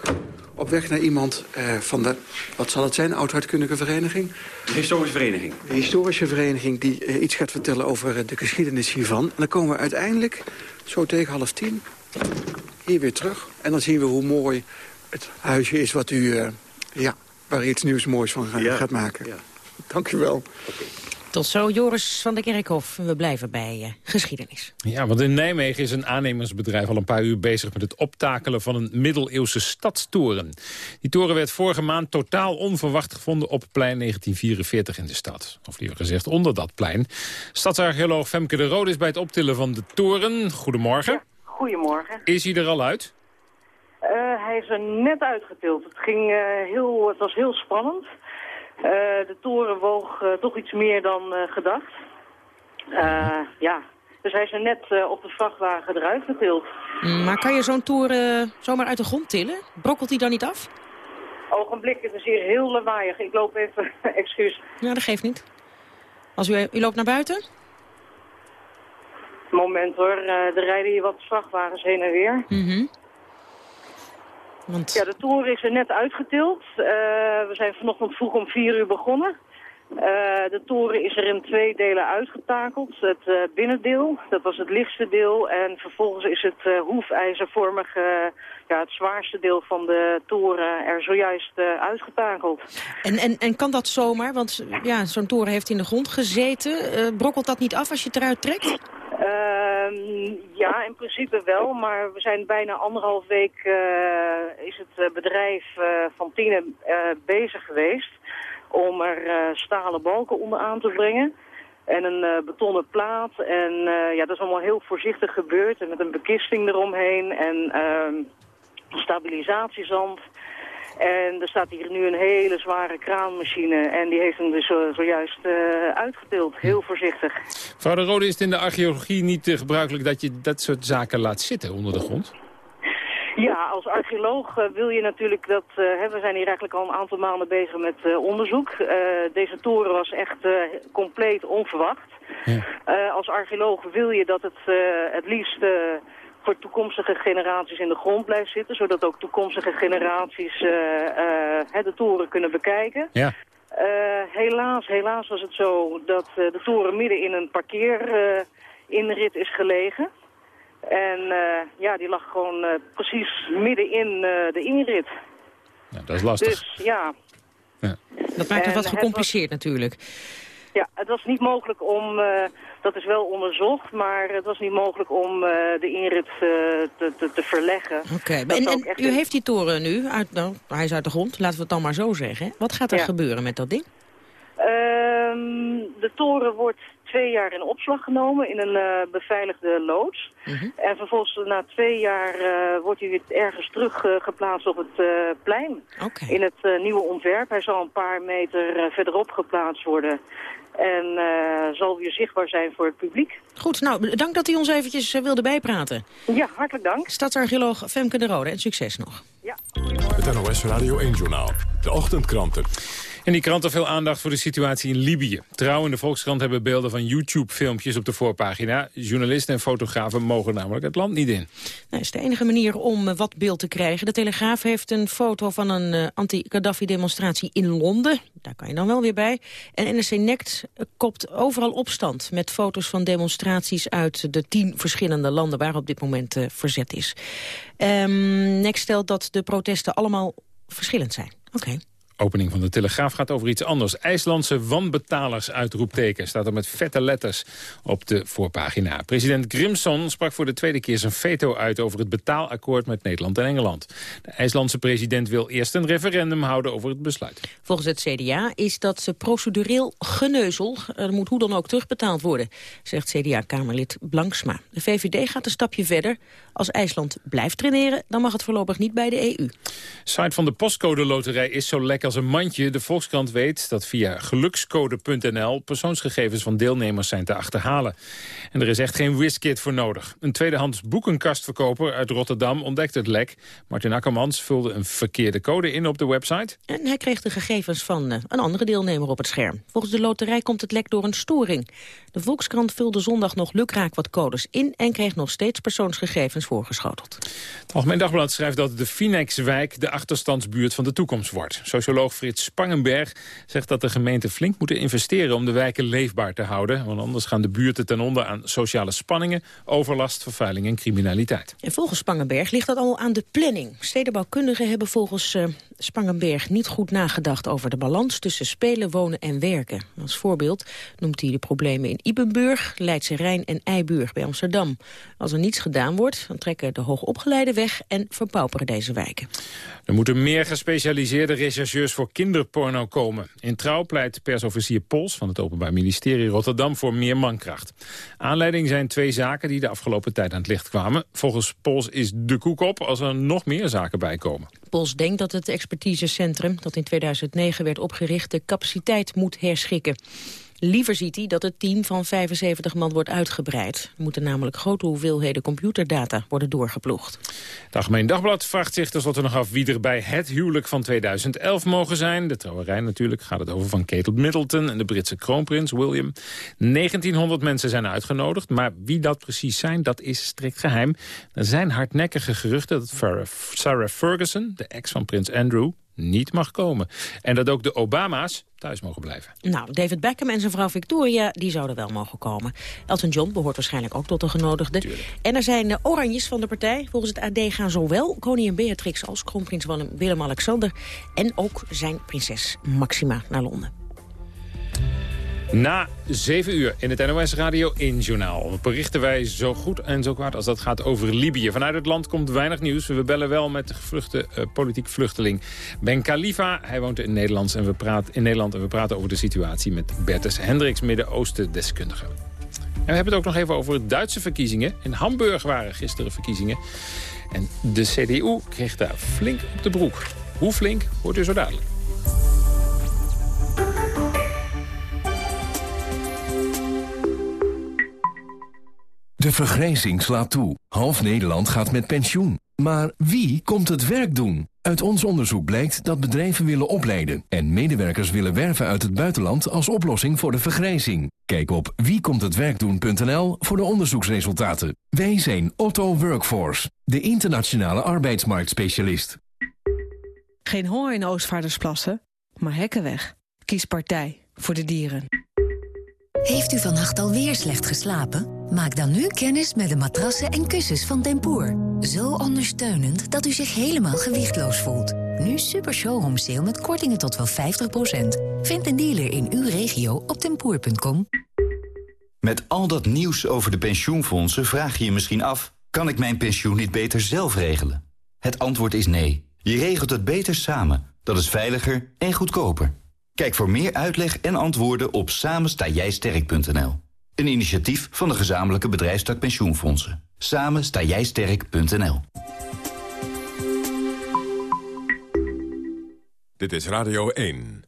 op weg naar iemand van de, wat zal het zijn, oudheidkundige vereniging? De historische vereniging. De historische vereniging die iets gaat vertellen over de geschiedenis hiervan. En dan komen we uiteindelijk, zo tegen half tien, hier weer terug. En dan zien we hoe mooi het huisje is wat u, ja, waar u iets nieuws moois van gaat, ja. gaat maken. Ja. Dank u wel. Tot zo, Joris van der Kerkhof. We blijven bij uh, geschiedenis. Ja, want in Nijmegen is een aannemersbedrijf al een paar uur bezig... met het optakelen van een middeleeuwse stadstoren. Die toren werd vorige maand totaal onverwacht gevonden... op plein 1944 in de stad. Of liever gezegd onder dat plein. Stadsarcheoloog Femke de Rode is bij het optillen van de toren. Goedemorgen. Ja, goedemorgen. Is hij er al uit? Uh, hij is er net uitgetild. Het, ging, uh, heel, het was heel spannend... Uh, de toren woog uh, toch iets meer dan uh, gedacht. ja, dus hij is er net op de vrachtwagen eruit getild. Maar kan je zo'n toren zomaar uit de grond tillen? Brokkelt hij dan niet af? Ogenblik, het is hier heel lawaaiig. Ik loop even, excuus. Ja, dat geeft niet. Als u, u loopt naar buiten? Moment hoor, er rijden hier wat vrachtwagens heen en weer. Mm -hmm. Want... Ja, de toren is er net uitgetild. Uh, we zijn vanochtend vroeg om vier uur begonnen. de toren is er in twee delen uitgetakeld. Het uh, binnendeel, dat was het lichtste deel. En vervolgens is het uh, hoefijzervormige, ja, het zwaarste deel van de toren er zojuist uitgetakeld. En, en, en kan dat zomaar? Want ja, zo'n toren heeft in de grond gezeten. brokkelt dat niet af als je het eruit trekt? Ehm, ja, in principe wel, maar we zijn bijna anderhalf week is het bedrijf van Tiene bezig geweest om er stalen balken onder aan te brengen. En een betonnen plaat. En ja, dat is allemaal heel voorzichtig gebeurd. En met een bekisting eromheen en ehm, stabilisatiezand. En er staat hier nu een hele zware kraanmachine. En die heeft hem dus zojuist uitgetild. Heel voorzichtig. Mevrouw de Rode, is het in de archeologie niet gebruikelijk dat je dat soort zaken laat zitten onder de grond? Ja, als archeoloog uh, wil je natuurlijk dat... Uh, hè, we zijn hier eigenlijk al een aantal maanden bezig met uh, onderzoek. deze toren was echt compleet onverwacht. Ja. als archeoloog wil je dat het het liefst voor toekomstige generaties in de grond blijft zitten. Zodat ook toekomstige generaties de toren kunnen bekijken. Ja. helaas, helaas was het zo dat de toren midden in een parkeerinrit is gelegen. En uh, ja, die lag gewoon uh, precies midden in uh, de inrit. Ja, dat is lastig. Dus ja. ja. Dat maakt het wat gecompliceerd het was, natuurlijk. Ja, het was niet mogelijk om, dat is wel onderzocht, maar het was niet mogelijk om de inrit te, te, te, verleggen. Oké, okay. en, en u heeft die toren nu, uit, nou, hij is uit de grond, laten we het dan maar zo zeggen. Wat gaat er ja. gebeuren met dat ding? Ehm, de toren wordt twee jaar in opslag genomen in een uh, beveiligde loods. Mhm. En vervolgens na twee jaar uh, wordt hij weer ergens terug uh, geplaatst op het plein. Okay. In het nieuwe ontwerp. Hij zal een paar meter verderop geplaatst worden. En zal weer zichtbaar zijn voor het publiek. Goed, nou, dank dat u ons eventjes wilde bijpraten. Ja, hartelijk dank. Stadsarcheoloog Femke de Rode en succes nog. Ja, Het NOS Radio 1-journaal. De ochtendkranten. In die kranten veel aandacht voor de situatie in Libië. Trouw en de Volkskrant hebben beelden van YouTube-filmpjes op de voorpagina. Journalisten en fotografen mogen namelijk het land niet in. Nou, is de enige manier om eh, wat beeld te krijgen. De Telegraaf heeft een foto van een uh, anti-Gaddafi-demonstratie in Londen. Daar kan je dan wel weer bij. En NRC Next uh, kopt overal opstand met foto's van demonstraties uit de tien verschillende landen waar op dit moment verzet is. Um, Next stelt dat de protesten allemaal verschillend zijn. Oké. Opening van de Telegraaf gaat over iets anders. IJslandse wanbetalers uitroepteken staat er met vette letters op de voorpagina. President Grimson sprak voor de tweede keer zijn veto uit over het betaalakkoord met Nederland en Engeland. De IJslandse president wil eerst een referendum houden over het besluit. Volgens het CDA is dat procedureel geneuzel. Er moet hoe dan ook terugbetaald worden, zegt CDA-kamerlid Blanksma. De VVD gaat een stapje verder. Als IJsland blijft traineren, dan mag het voorlopig niet bij de EU. Site van de postcode loterij is zo lekker als een mandje. De Volkskrant weet dat via gelukscode.nl persoonsgegevens van deelnemers zijn te achterhalen. En er is echt geen whiskit voor nodig. Een tweedehands boekenkastverkoper uit Rotterdam ontdekte het lek. Martin Akkermans vulde een verkeerde code in op de website. En hij kreeg de gegevens van eh, een andere deelnemer op het scherm. Volgens de loterij komt het lek door een storing. De Volkskrant vulde zondag nog lukraak wat codes in... en kreeg nog steeds persoonsgegevens voorgeschoteld. Het Algemeen Dagblad schrijft dat de Finex-wijk de achterstandsbuurt van de toekomst wordt. Socioloog Frits Spangenberg zegt dat de gemeente flink moeten investeren... om de wijken leefbaar te houden. Want anders gaan de buurten ten onder aan sociale spanningen... overlast, vervuiling en criminaliteit. En volgens Spangenberg ligt dat al aan de planning. Stedenbouwkundigen hebben volgens uh, Spangenberg niet goed nagedacht... over de balans tussen spelen, wonen en werken. Als voorbeeld noemt hij de problemen in Ipenburg, Leidse Rijn en Eiburg bij Amsterdam. Als er niets gedaan wordt, dan trekken de hoogopgeleiden weg... en verpauperen deze wijken. Er moeten meer gespecialiseerde rechercheurs voor kinderporno komen. In trouw pleit persofficier Pols van het Openbaar Ministerie Rotterdam voor meer mankracht. Aanleiding zijn twee zaken die de afgelopen tijd aan het licht kwamen. Volgens Pols is de koek op als er nog meer zaken bijkomen. Pols denkt dat het expertisecentrum dat in 2009 werd opgericht de capaciteit moet herschikken. Liever ziet hij dat het team van 75 man wordt uitgebreid. Er moeten namelijk grote hoeveelheden computerdata worden doorgeploegd. Het Algemeen Dagblad vraagt zich tenslotte nog af wie er bij het huwelijk van 2011 mogen zijn. De trouwerij natuurlijk gaat het over van Kate Middleton en de Britse kroonprins William. 1900 mensen zijn uitgenodigd, maar wie dat precies zijn, dat is strikt geheim. Er zijn hardnekkige geruchten dat Sarah Ferguson, de ex van prins Andrew, niet mag komen. En dat ook de Obama's thuis mogen blijven. Nou, David Beckham en zijn vrouw Victoria, die zouden wel mogen komen. Elton John behoort waarschijnlijk ook tot de genodigden. En er zijn oranjes van de partij. Volgens het AD gaan zowel koningin Beatrix als kroonprins Willem-Alexander... en ook zijn prinses Maxima naar Londen. Na 7 uur in het NOS Radio 1 Journaal berichten wij zo goed en zo kwaad als dat gaat over Libië. Vanuit het land komt weinig nieuws. We bellen wel met de gevluchte uh, politiek vluchteling Ben Khalifa. Hij woont in Nederland en we praten, in Nederland en we praten over de situatie met Bertus Hendricks, Midden-Oosten deskundige. En we hebben het ook nog even over Duitse verkiezingen. In Hamburg waren gisteren verkiezingen. En de CDU kreeg daar flink op de broek. Hoe flink, hoort u zo dadelijk. De vergrijzing slaat toe. Half Nederland gaat met pensioen. Maar wie komt het werk doen? Uit ons onderzoek blijkt dat bedrijven willen opleiden... en medewerkers willen werven uit het buitenland als oplossing voor de vergrijzing. Kijk op wiekomthetwerkdoen.nl voor de onderzoeksresultaten. Wij zijn Otto Workforce, de internationale arbeidsmarktspecialist. Geen honger in Oostvaardersplassen, maar hekken weg. Kies partij voor de dieren. Heeft u vannacht alweer slecht geslapen? Maak dan nu kennis met de matrassen en kussens van Tempoor. Zo ondersteunend dat u zich helemaal gewichtloos voelt. Nu super showroom sale met kortingen tot wel 50%. Vind een dealer in uw regio op tempoor.com. Met al dat nieuws over de pensioenfondsen vraag je je misschien af... kan ik mijn pensioen niet beter zelf regelen? Het antwoord is nee. Je regelt het beter samen. Dat is veiliger en goedkoper. Kijk voor meer uitleg en antwoorden op samenstaaijsterk.nl. Een initiatief van de gezamenlijke bedrijfstak pensioenfondsen. Samen sta jij sterk.nl. Dit is Radio 1.